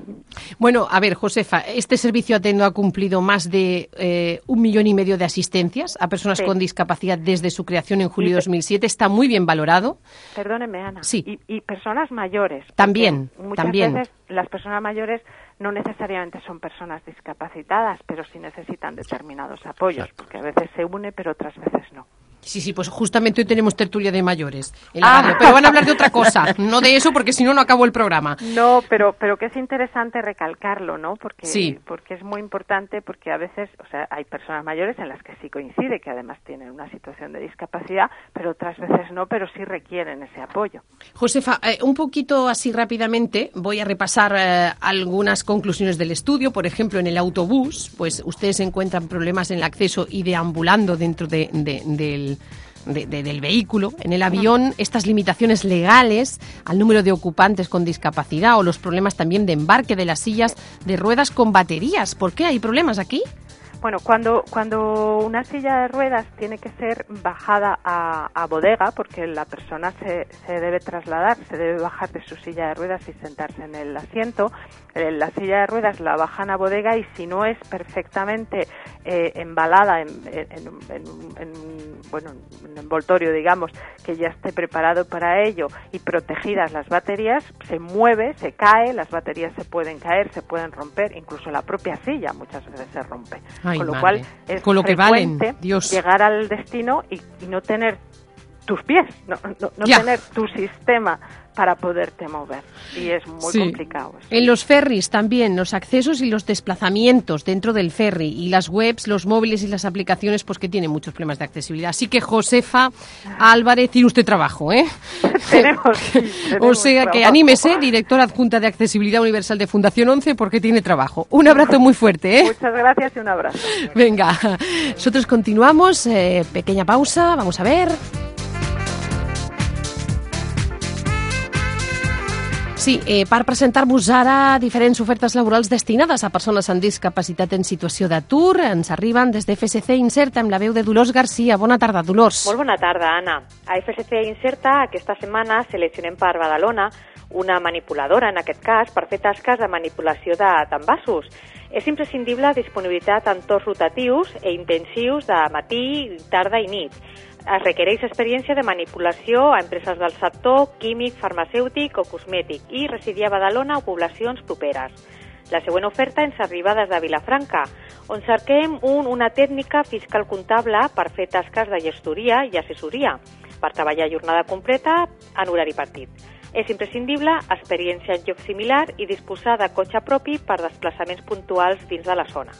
Bueno, a ver, Josefa, este servicio atendo ha cumplido más de eh, un millón y medio de asistencias a personas Sí. con discapacidad desde su creación en julio de 2007. Está muy bien valorado. Perdóneme, Ana. Sí. Y, y personas mayores. También, Muchas también. veces las personas mayores no necesariamente son personas discapacitadas, pero sí necesitan determinados apoyos, porque a veces se une, pero otras veces no. Sí, sí, pues justamente hoy tenemos tertulia de mayores en Ah. radio, pero van a hablar de otra cosa, no de eso, porque si no, no acabo el programa. No, pero pero que es interesante recalcarlo, ¿no? Porque Sí. porque es muy importante porque a veces, o sea, hay personas mayores en las que sí coincide que además tienen una situación de discapacidad, pero otras veces no, pero sí requieren ese apoyo. Josefa, eh, un poquito así rápidamente voy a repasar eh, algunas conclusiones del estudio. Por ejemplo, en el autobús, pues ustedes encuentran problemas en el acceso y deambulando dentro de- de- del, de- de- del vehículo. En el avión, estas limitaciones legales al número de ocupantes con discapacidad o los problemas también de embarque de las sillas de ruedas con baterías. ¿Por qué hay problemas aquí? Bueno, cuando, cuando una silla de ruedas tiene que ser bajada a, bodega, porque la persona se, se debe trasladar, se debe bajar de su silla de ruedas y sentarse en el asiento, eh, la silla de ruedas la bajan a bodega y si no es perfectamente eh, embalada en, en- en- en- en- bueno, en un envoltorio, digamos, que ya esté preparado para ello y protegidas las baterías, se mueve, se cae, las baterías se pueden caer, se pueden romper, incluso la propia silla muchas veces se rompe. Ay, Con lo madre. cual es Con lo que valen, frecuente Dios. llegar al destino y, y no tener tus pies, no, no- no tener tu sistema para poderte mover. Y es muy Sí. complicado. En los ferries también, los accesos y los desplazamientos dentro del ferry y las webs, los móviles y las aplicaciones, pues que tienen muchos problemas de accesibilidad. Así que Josefa Álvarez, tiene usted trabajo, ¿eh? [laughs] tenemos, sí, [laughs] O sea que anímese, directora adjunta de Accesibilidad Universal de Fundación 11, porque tiene trabajo. Un abrazo muy fuerte, ¿eh? Muchas gracias y un abrazo. Venga, nosotros continuamos, eh, pequeña pausa, vamos a ver. Sí, eh, per presentar-vos ara diferents ofertes laborals destinades a persones amb discapacitat en situació d'atur, ens arriben des de FSC Inserta amb la veu de Dolors Garcia. Bona tarda, Dolors. Molt bona tarda, Anna. A FSC Inserta aquesta setmana seleccionem per Badalona una manipuladora, en aquest cas, per fer tasques de manipulació de d'envasos. És imprescindible disponibilitat en torns rotatius e intensius de matí, tarda i nit. Es requereix experiència de manipulació a empreses del sector químic, farmacèutic o cosmètic i residir a Badalona o poblacions properes. La següent oferta ens arriba des de Vilafranca, on cerquem un, una tècnica fiscal comptable per fer tasques de gestoria i assessoria, per treballar jornada completa en horari partit. És imprescindible experiència en lloc similar i disposar de cotxe propi per desplaçaments puntuals dins de la zona.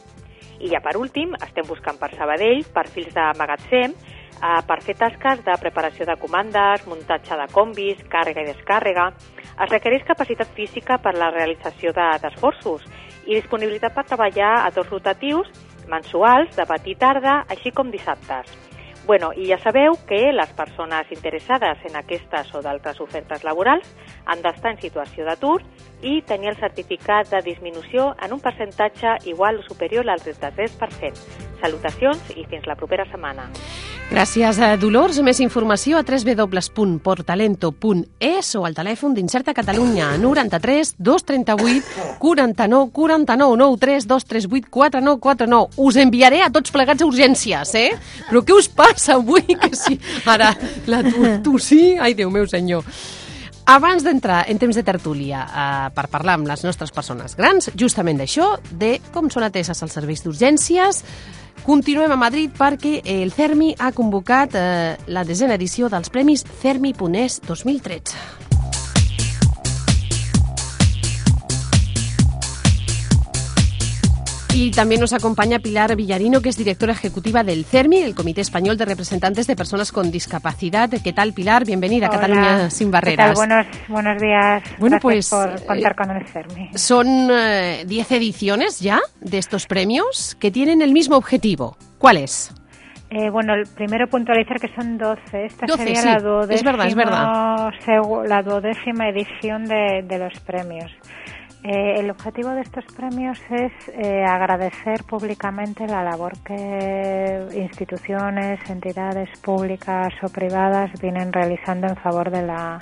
I ja per últim, estem buscant per Sabadell perfils de magatzem eh, per fer tasques de preparació de comandes, muntatge de combis, càrrega i descàrrega. Es requereix capacitat física per la realització de- d'esforços i disponibilitat per treballar a dos rotatius mensuals de matí i tarda, així com dissabtes. Bueno, i ja sabeu que les persones interessades en aquestes o d'altres ofertes laborals han d'estar en situació d'atur i tenir el certificat de disminució en un percentatge igual o superior al 33%. Salutacions i fins la propera setmana. Gràcies, a Dolors. Més informació a www.portalento.es o al telèfon d'Incerta Catalunya 93 238 49 49 93 238 4949. Us enviaré a tots plegats a urgències, eh? Però què us passa avui? Que sí. Ara, la tu, tu sí? Ai, Déu meu senyor. Abans d'entrar en temps de tertúlia eh, per parlar amb les nostres persones grans, justament d'això, de com són ateses els serveis d'urgències, continuem a Madrid perquè el CERMI ha convocat eh, la desena edició dels Premis CERMI Punès 2013. Y también nos acompaña Pilar Villarino, que es directora ejecutiva del CERMI, el Comité Español de Representantes de Personas con Discapacidad. ¿Qué tal, Pilar? Bienvenida a Cataluña sin ¿qué barreras. tal? Buenos, buenos días. Bueno, Gracias pues, por contar eh, con el CERMI. Son eh, 10 ediciones ya de estos premios que tienen el mismo objetivo. ¿Cuál es? Eh, bueno, el primero puntualizar que son 12. Esta 12, sería sí, la es duodécima, verdad, es verdad. la duodécima edición de, de los premios. Eh, el objetivo de estos premios es eh, agradecer públicamente la labor que instituciones, entidades públicas o privadas vienen realizando en favor de la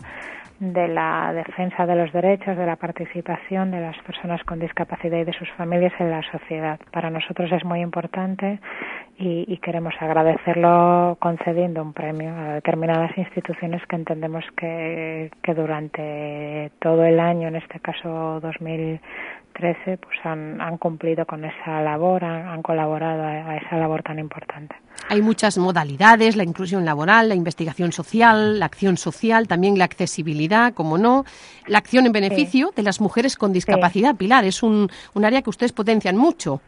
de la defensa de los derechos, de la participación de las personas con discapacidad y de sus familias en la sociedad. Para nosotros es muy importante y, y queremos agradecerlo concediendo un premio a determinadas instituciones que entendemos que, que durante todo el año, en este caso 2013, pues han, han cumplido con esa labor, han, han colaborado a, a esa labor tan importante. Hay muchas modalidades, la inclusión laboral, la investigación social, la acción social, también la accesibilidad, como no, la acción en beneficio de las mujeres con discapacidad. Pilar, es un, un área que ustedes potencian mucho.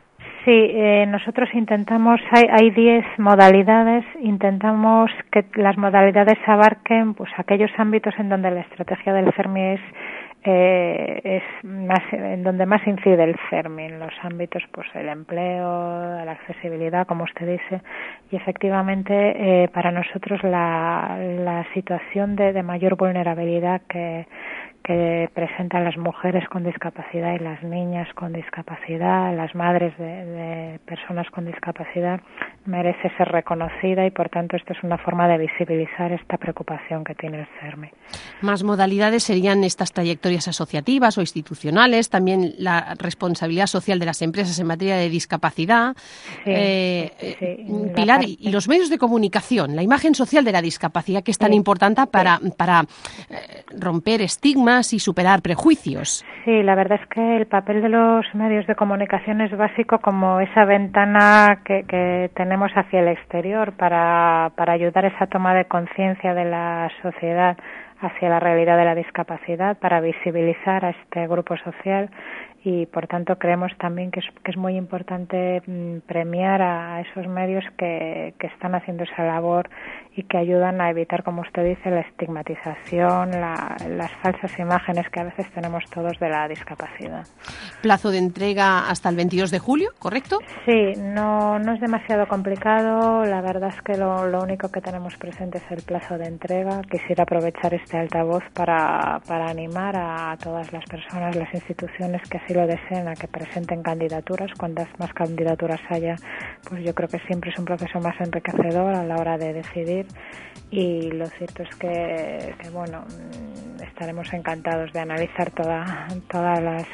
Sí, eh, nosotros intentamos, hay, hay 10 modalidades, intentamos que las modalidades abarquen pues aquellos ámbitos en donde la estrategia del CERMI es eh, es más en donde más incide el CERMI, en los ámbitos pues el empleo, la accesibilidad, como usted dice, y efectivamente eh, para nosotros la, la situación de, de mayor vulnerabilidad que que presentan las mujeres con discapacidad y las niñas con discapacidad, las madres de, de, personas con discapacidad, merece ser reconocida y por tanto esto es una forma de visibilizar esta preocupación que tiene el CERMI. Más modalidades serían estas trayectorias asociativas o institucionales, también la responsabilidad social de las empresas en materia de discapacidad. Sí, eh, sí, eh, Pilar, y, y los medios de comunicación, la imagen social de la discapacidad que es tan Sí, importante para, para eh, romper estigmas y superar prejuicios. Sí, la verdad es que el papel de los medios de comunicación es básico como esa ventana que, que tenemos hacia el exterior para, para ayudar a esa toma de conciencia de la sociedad hacia la realidad de la discapacidad, para visibilizar a este grupo social y por tanto creemos también que es, que es muy importante mm, premiar a, a esos medios que, que están haciendo esa labor y que ayudan a evitar, como usted dice, la estigmatización, la- las falsas imágenes que a veces tenemos todos de la discapacidad. Plazo de entrega hasta el 22 de julio, ¿correcto? Sí, no, no es demasiado complicado. La verdad es que lo, lo único que tenemos presente es el plazo de entrega. Quisiera aprovechar este altavoz para, para animar a todas las personas, las instituciones que así lo deseen, a que presenten candidaturas. Cuantas más candidaturas haya, pues yo creo que siempre es un proceso más enriquecedor a la hora de decidir. Y lo cierto es que, que bueno, mm, estaremos encantados de analizar toda, todas las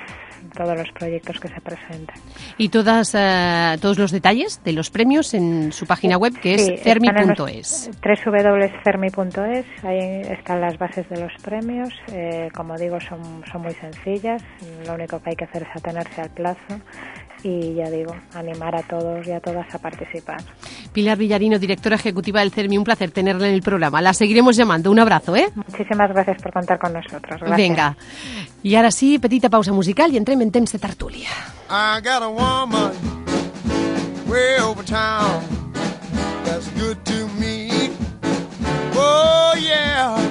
todos los proyectos que se presenten. Y todas, eh, todos los detalles de los premios en su página web, que Sí, es cermi.es. www.cermi.es, ahí están las bases de los premios. Eh, como digo, son, son muy sencillas. Lo único que hay que hacer es atenerse al plazo y, ya digo, animar a todos y a todas a participar. Pilar Villarino, directora ejecutiva del CERMI, un placer tenerla en el programa. La seguiremos llamando. Un abrazo, ¿eh? Muchísimas gracias por contar con nosotros. Gracias. Venga. Y ara sí, petita pausa musical i entrem en temps de tertúlia. I got a woman way over town that's good to me. Oh yeah.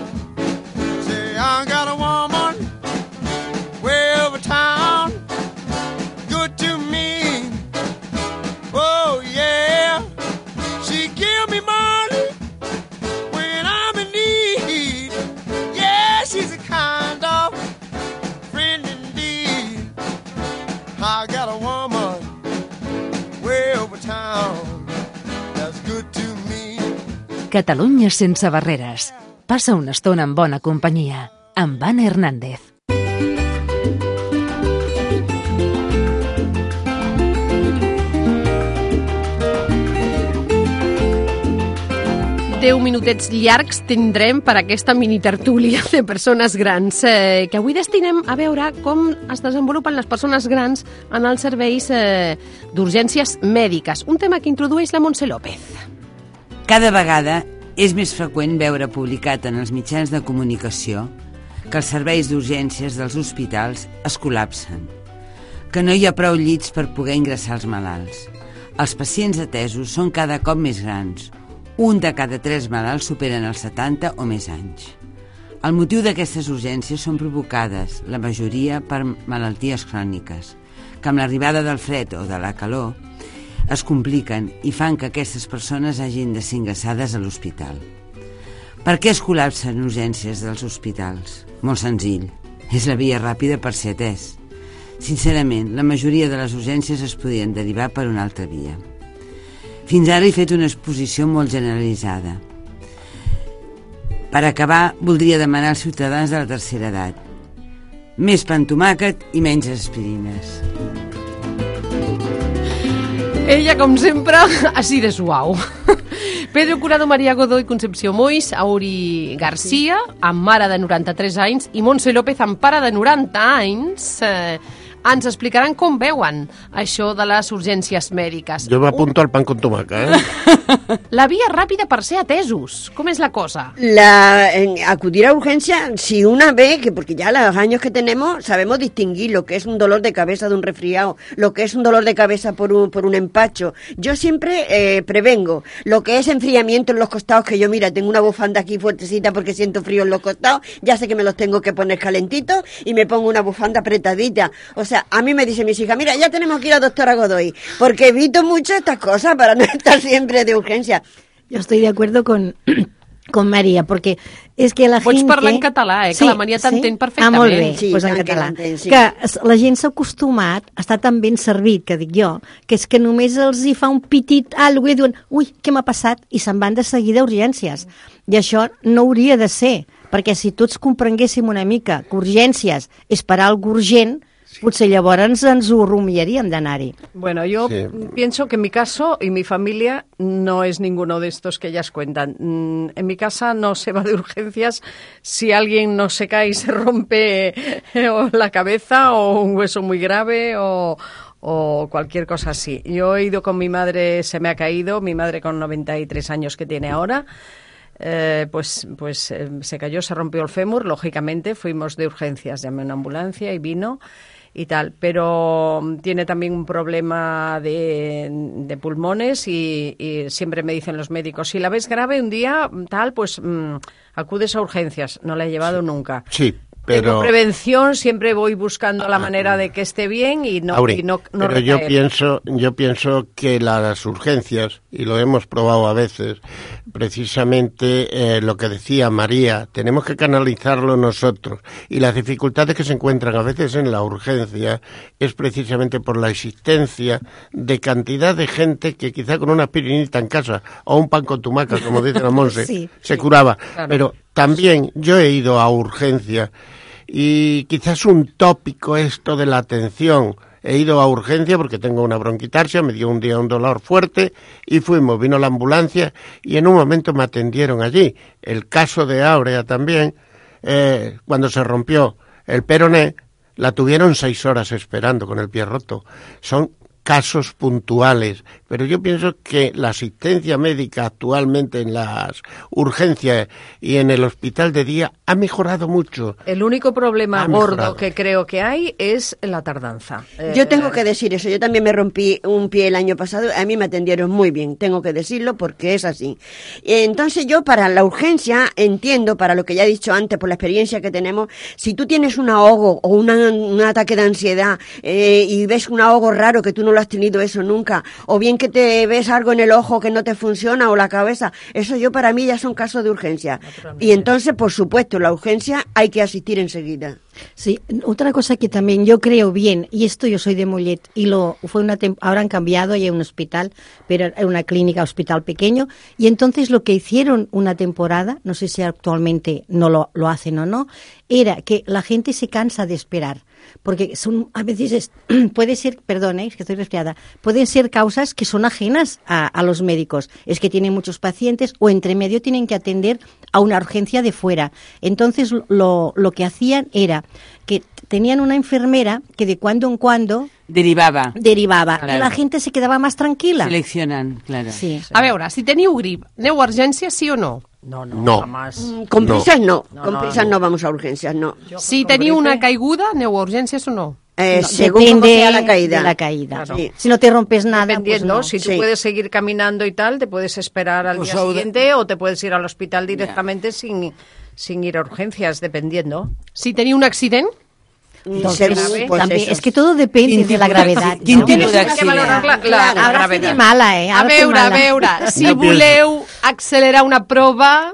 Catalunya sense barreres. Passa una estona en bona companyia. Amb Anna Hernández. Deu minutets llargs tindrem per aquesta mini tertúlia de persones grans, eh, que avui destinem a veure com es desenvolupen les persones grans en els serveis eh, d'urgències mèdiques. Un tema que introdueix la Montse López. Cada vegada és més freqüent veure publicat en els mitjans de comunicació que els serveis d'urgències dels hospitals es col·lapsen, que no hi ha prou llits per poder ingressar els malalts. Els pacients atesos són cada cop més grans. Un de cada tres malalts superen els 70 o més anys. El motiu d'aquestes urgències són provocades, la majoria, per malalties cròniques, que amb l'arribada del fred o de la calor es compliquen i fan que aquestes persones hagin de ser ingressades a l'hospital. Per què es col·lapsen urgències dels hospitals? Molt senzill. És la via ràpida per ser atès. Sincerament, la majoria de les urgències es podien derivar per una altra via. Fins ara he fet una exposició molt generalitzada. Per acabar, voldria demanar als ciutadans de la tercera edat més pa amb tomàquet i menys aspirines. Ella, com sempre, [laughs] així de suau. [laughs] Pedro Curado, Maria Godó i Concepció Mois, Auri Garcia, amb mare de 93 anys, i Montse López, amb pare de 90 anys, eh, ens explicaran com veuen això de les urgències mèdiques. Yo me apunto al pan con tomaca, ¿eh? [laughs] La via ràpida per ser atesos. Com és la cosa? La, acudir a urgencia, si una ve, que porque ya los años que tenemos sabemos distinguir lo que es un dolor de cabeza de un resfriado, lo que es un dolor de cabeza por un, por un empacho. Yo siempre eh, prevengo lo que es enfriamiento en los costados, que yo, mira, tengo una bufanda aquí fuertecita porque siento frío en los costados, ya sé que me los tengo que poner calentitos y me pongo una bufanda apretadita. O sea, a mí me dicen mis hijas, mira, ya tenemos que ir a doctora Godoy, porque evito mucho estas cosas para no estar siempre de urgencia. Yo estoy de acuerdo con, [clears throat] con María, porque és que la Pots gent... parlar en català, eh, que la Maria t'entén perfectament. Ah, molt bé, Sí, pues en que català. l'entén, sí. Que la gent s'ha acostumat, està tan ben servit, que dic jo, que és que només els hi fa un pitit algo i diuen, ui, què m'ha passat? I se'n van de seguida a urgències. I això no hauria de ser, perquè si tots comprenguéssim una mica que urgències és per algo urgent, potser llavors ens ho rumiaríem d'anar-hi. Bueno, yo Sí. pienso que en mi caso y mi familia no es ninguno de estos que ellas cuentan. Mm, En mi casa no se va de urgencias si alguien no se cae y se rompe eh, la cabeza o un hueso muy grave o, o cualquier cosa así. Yo he ido con mi madre, se me ha caído, mi madre con 93 años que tiene ahora. eh, pues pues eh, se cayó, se rompió el fémur, lógicamente fuimos de urgencias, llamé a una ambulancia y vino y tal, pero mm, tiene también un problema de, de pulmones y, y siempre me dicen los médicos, si la ves grave un día tal, pues mm, acudes a urgencias, no la he llevado nunca. Sí, Pero... prevención, siempre voy buscando la manera de que esté bien y no, Auri, y no, no pero yo pienso, yo pienso que las urgencias, y lo hemos probado a veces, precisamente eh, lo que decía María, tenemos que canalizarlo nosotros. Y las dificultades que se encuentran a veces en la urgencia es precisamente por la existencia de cantidad de gente que quizá con una aspirinita en casa o un pan con tumaca, como dice la Monse, [laughs] Sí, se sí, curaba. claro. Pero también yo he ido a urgencia y quizás un tópico esto de la atención. He ido a urgencia porque tengo una bronquitarsia, me dio un día un dolor fuerte y fuimos, vino la ambulancia y en un momento me atendieron allí. El caso de Aurea también, eh, cuando se rompió el peroné, la tuvieron seis horas esperando con el pie roto. Son casos puntuales, pero yo pienso que la asistencia médica actualmente en las urgencias y en el hospital de día ha mejorado mucho. El único problema Ha gordo mejorado. que creo que hay es la tardanza. Yo Eh, tengo que decir eso, yo también me rompí un pie el año pasado, a mí me atendieron muy bien, tengo que decirlo porque es así. Entonces yo para la urgencia entiendo, para lo que ya he dicho antes, por la experiencia que tenemos, si tú tienes un ahogo o una- un ataque de ansiedad eh, y ves un ahogo raro que tú no lo has tenido eso nunca, o bien que te ves algo en el ojo que no te funciona o la cabeza, eso yo para mí ya son casos de urgencia. Y entonces, por supuesto, la urgencia hay que asistir enseguida. Sí, otra cosa que también yo creo bien, y esto yo soy de Mollet, y lo fue una ahora han cambiado y hay un hospital, pero era una clínica, hospital pequeño, y entonces lo que hicieron una temporada, no sé si actualmente no lo, lo hacen o no, era que la gente se cansa de esperar, porque son a veces es- [clears throat] puede ser, perdón, eh, es que estoy resfriada, pueden ser causas que son ajenas a, a los médicos, es que tienen muchos pacientes o entre medio tienen que atender a una urgencia de fuera. Entonces lo, lo que hacían era que tenían una enfermera que de cuando en cuando Derivava. derivaba Claro. y la gente se quedaba más tranquila. Seleccionen, claro. Sí. A veure, si teniu grip, aneu a urgències, sí o no? No, No. Mm, Con No. prisas no, No, con prisas no. no vamos a urgencias, no. Si teniu una caiguda, aneu a urgències o no? Eh, No, según depende cómo sea la caída. de la caída. Claro. Sí. Si no te rompes nada, pues Dependiendo, no. si tú Sí. puedes seguir caminando y tal, te puedes esperar al Pues día de- siguiente o te puedes ir al hospital directamente sin, sin ir a urgencias, dependiendo. Si teniu un accident, Entonces, Según, pues, también- eso. es que todo depende Quin de la tipus gravedad. quin ¿no? tipus Tienes que d'accident? valorar la, la, la de mala, eh? a Ara fer veure, a mala. veure, si Jo voleu accelerar una prova...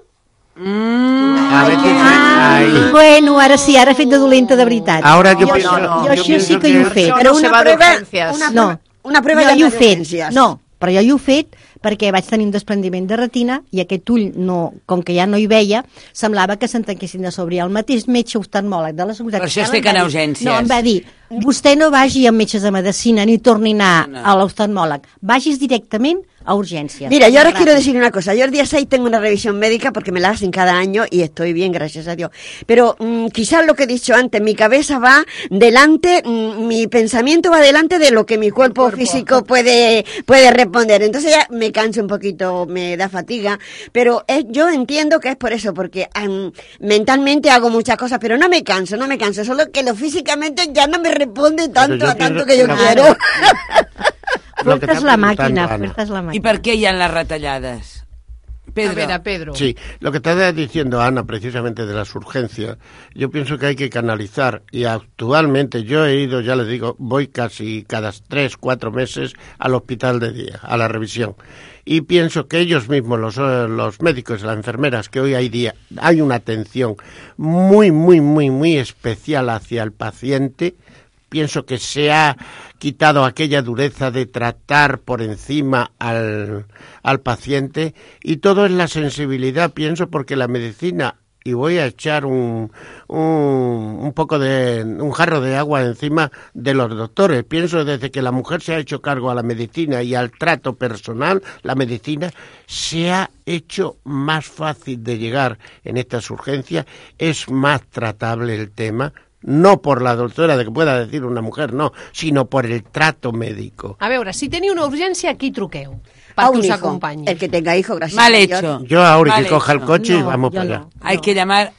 A ver, que- Ah, bueno, ara sí, ara he fet de dolenta de veritat. Ahora yo jo, pienso- jo, yo això pienso sí que, hi he fet. Pero no una va de prueba, urgencias. una No, prueba, una prueba jo hi no he de fet. No, però jo hi he fet perquè vaig tenir un desprendiment de retina i aquest ull, no, com que ja no hi veia, semblava que se'n tanquessin de sobre. I el mateix metge oftalmòleg de la Seguretat Per això estic em va en dir- urgències. No, em va dir, vostè no vagi amb metges de medicina ni torni a anar a l'oftalmòleg, vagis directament a urgències. Mira, yo ahora Rápido. quiero decir una cosa. Yo el día 6 tengo una revisión médica porque me la hacen cada año y estoy bien, gracias a Dios. Pero mm, quizás lo que he dicho antes, mi cabeza va delante, mm, mi pensamiento va delante de lo que mi cuerpo, físico puede, puede responder. Entonces ya me canso un poquito, me da fatiga. Pero es- yo entiendo que es por eso, porque am, mentalmente hago muchas cosas, pero no me canso, no me canso. Solo que lo físicamente ya no me responde tanto a tanto que yo la- quiero. [laughs] Lo que Fuerza es está la preguntando máquina, Ana. fuerza es la máquina. I per què hi ha les retallades? Pedro. A Pedro. Sí, lo que está diciendo Ana precisamente de las urgencias, yo pienso que hay que canalizar y actualmente yo he ido, ya les digo, voy casi cada tres, cuatro meses al hospital de día, a la revisión. Y pienso que ellos mismos, los, eh, los médicos y las enfermeras, que hoy hay día, hay una atención muy, muy, muy, muy especial hacia el paciente, pienso que se ha quitado aquella dureza de tratar por encima al, al paciente y todo es la sensibilidad, pienso, porque la medicina, y voy a echar un, un, un poco de, un jarro de agua encima de los doctores. Pienso desde que la mujer se ha hecho cargo a la medicina y al trato personal, la medicina se ha hecho más fácil de llegar en estas urgencias, es más tratable el tema, no por la doctora de que pueda decir una mujer, no, sino por el trato médico. A veure, si teniu una urgència, aquí truqueu. A Per que un us hijo, acompanyi. el que tenga hijo, gracias Mal hecho. Yo ahora Mal que coja el coche y No, vamos yo para allá. no. Hay que llamar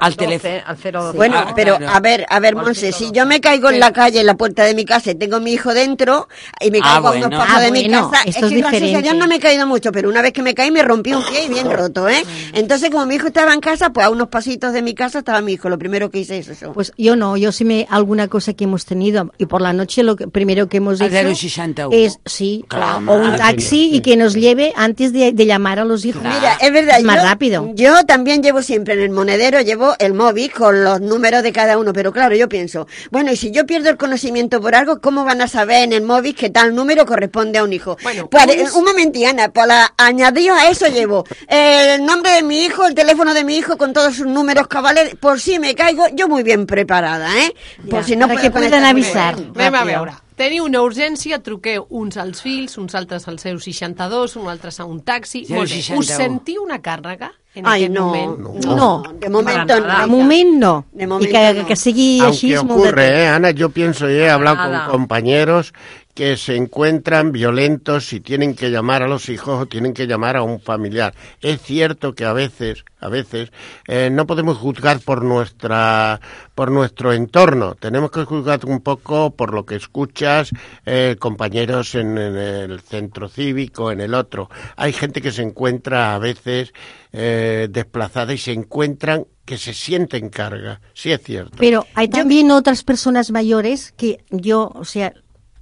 al teléfono. Al cero Bueno, Ah, pero claro. a ver, a ver, Monse, si yo me caigo en la calle, en la puerta de mi casa y tengo a mi hijo dentro y me Ah, caigo a bueno. unos pasos Ah, de mi casa, es esto que es gracias a. Dios no me he caído mucho, pero una vez que me caí me rompí un pie y bien roto, ¿eh? Entonces, como mi hijo estaba en casa, pues a unos pasitos de mi casa estaba mi hijo. Lo primero que hice es eso. Pues yo no, yo sí me alguna cosa que hemos tenido y por la noche lo que, primero que hemos hecho 061. es sí Claro, o un taxi y que nos lleve antes de, de llamar a los hijos. Mira, es verdad. Es más yo, rápido. Yo también llevo siempre en el monedero, llevo el móvil con los números de cada uno, pero claro, yo pienso, bueno, y si yo pierdo el conocimiento por algo, ¿cómo van a saber en el móvil que tal número corresponde a un hijo? Bueno, Pues, un- eh, un momentín, Ana, para añadido a eso llevo el nombre de mi hijo, el teléfono de mi hijo con todos sus números cabales, por si me caigo, yo muy bien preparada, ¿eh? Por Ya, si no para puedo que puedan avisar. Anem a Ràpid. veure. Teniu una urgència, truqueu uns als fills, uns altres al 062, uns altres a un taxi. Molt bé. 061. Us sentiu una càrrega en aquest no, moment? No, de momento de no. moment no. De I momento que, no. que sigui així Aunque és molt de ocurre. ¿eh, Ana, yo pienso he hablado Nada. con compañeros que se encuentran violentos y tienen que llamar a los hijos o tienen que llamar a un familiar. Es cierto que a veces, a veces, eh, no podemos juzgar por nuestra, por nuestro entorno. Tenemos que juzgar un poco por lo que escuchas, eh, compañeros en, en el centro cívico, en el otro. Hay gente que se encuentra a veces eh, desplazada y se encuentran que se sienten carga. Sí es cierto. Pero hay también otras personas mayores que yo, o sea,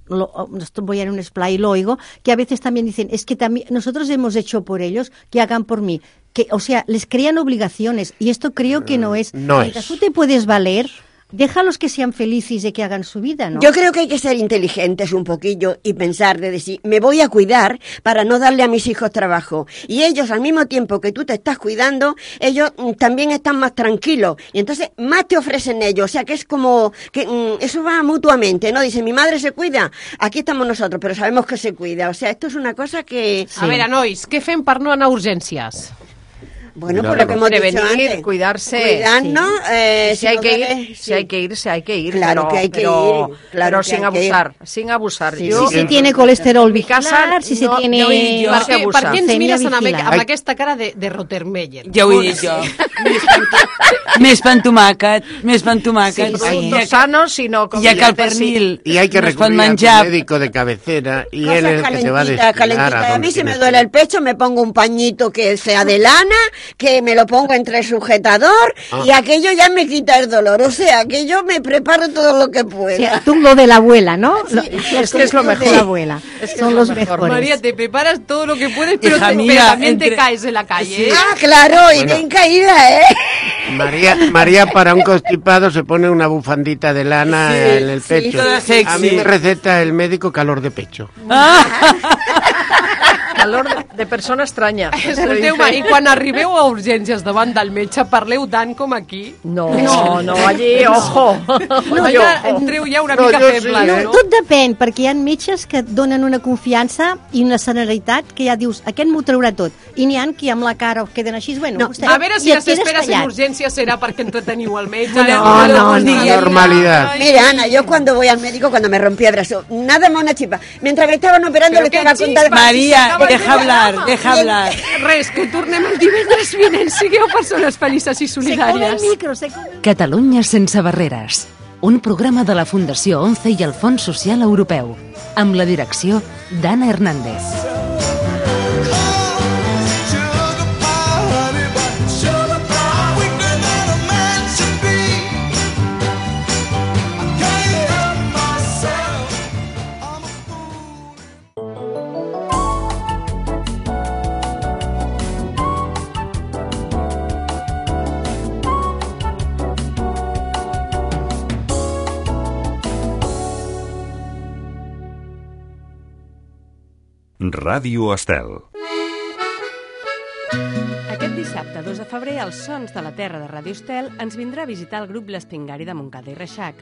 lo, voy a ir a un splay y lo oigo, que a veces también dicen, es que también nosotros hemos hecho por ellos, que hagan por mí. Que, o sea, les crean obligaciones y esto creo que no es. no Mientras es. tú te puedes valer, déjalos que sean felices y que hagan su vida, ¿no? Yo creo que hay que ser inteligentes un poquillo y pensar de decir, me voy a cuidar para no darle a mis hijos trabajo. Y ellos, al mismo tiempo que tú te estás cuidando, ellos mm, también están más tranquilos. Y entonces más te ofrecen ellos. O sea que es como que mm, eso va mutuamente, ¿no? Dice, mi madre se cuida, aquí estamos nosotros, pero sabemos que se cuida. O sea, esto es una cosa que... A veure, nois, què fem per no anar a urgències? Bueno, por lo que hemos dicho Prevenir, antes. cuidarse. Cuidarnos, sí. eh, si, si hay no que ir, sí. si hay que ir, si hay que ir. Claro pero, que hay que pero- ir, claro pero que sin que ir. abusar, sin abusar. Sí, Yo- si se tiene colesterol vigilar, si se no- tiene... no. Per què, per què ens mires amb, amb aquesta cara de, de Rottermeyer? Ja ho he dit jo. Més pan tomàquet, més pan tomàquet. productos sanos, sino con Ja que el sí. pernil Y hay que no recurrir a tu menjar. médico de cabecera y él es el que te va a destinar a mí si me duele el pecho me pongo un pañito que sea de lana, que me lo pongo entre el sujetador Ah. y aquello ya me quita el dolor. O sea, que yo me preparo todo lo que pueda. tú lo de la abuela, ¿no? Lo- es que es lo los de mejor. la abuela. Es que Son es los lo mejor. mejores. María, te preparas todo lo que puedes, pero, te- mía, pero también te caes en la calle. ¿eh? Ah, claro, y Bueno. bien caída, ¿eh? María, María para un constipado se pone una bufandita de lana Sí, en el sí, pecho. a mí me receta el médico calor de pecho. [laughs] [laughs] Calor de, de persona estranya. [laughs] Escolteu-me, i quan arribeu a urgències davant del metge, parleu tant com aquí? No, no, no, allí, ojo. No, ojo. entreu ja una No, mica jo sí, eh? no? Tot depèn, perquè hi ha metges que et donen una confiança i una serenitat que ja dius, aquest m'ho traurà tot. I n'hi ha que amb la cara queden així, bueno, No, vostè... a veure si les esperes en urgències serà perquè entreteniu el metge. No, no, no. Normalidad. Mira, Ana, yo cuando voy al médico, cuando me rompí el brazo, nada más una chispa. Mientras le estaban operando, le estaba contando... Maria, deja hablar, deja hablar. Res, que tornem el divendres vinent. Sigueu persones felices i solidàries. micro, se Catalunya sense barreres. Un programa de la Fundació 11 i el Fons Social Europeu. Amb la direcció d'Anna Hernández. Ràdio Estel. Aquest dissabte, 2 de febrer, als Sons de la Terra de Radio Estel ens vindrà a visitar el grup L'Espingari de Montcada i Reixac.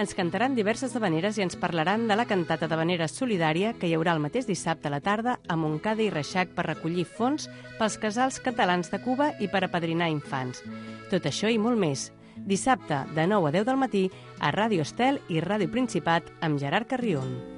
Ens cantaran diverses habaneres i ens parlaran de la cantata d'habaneres solidària que hi haurà el mateix dissabte a la tarda a Montcada i Reixac per recollir fons pels casals catalans de Cuba i per apadrinar infants. Tot això i molt més. Dissabte, de 9 a 10 del matí, a Ràdio Estel i Ràdio Principat amb Gerard Carrion.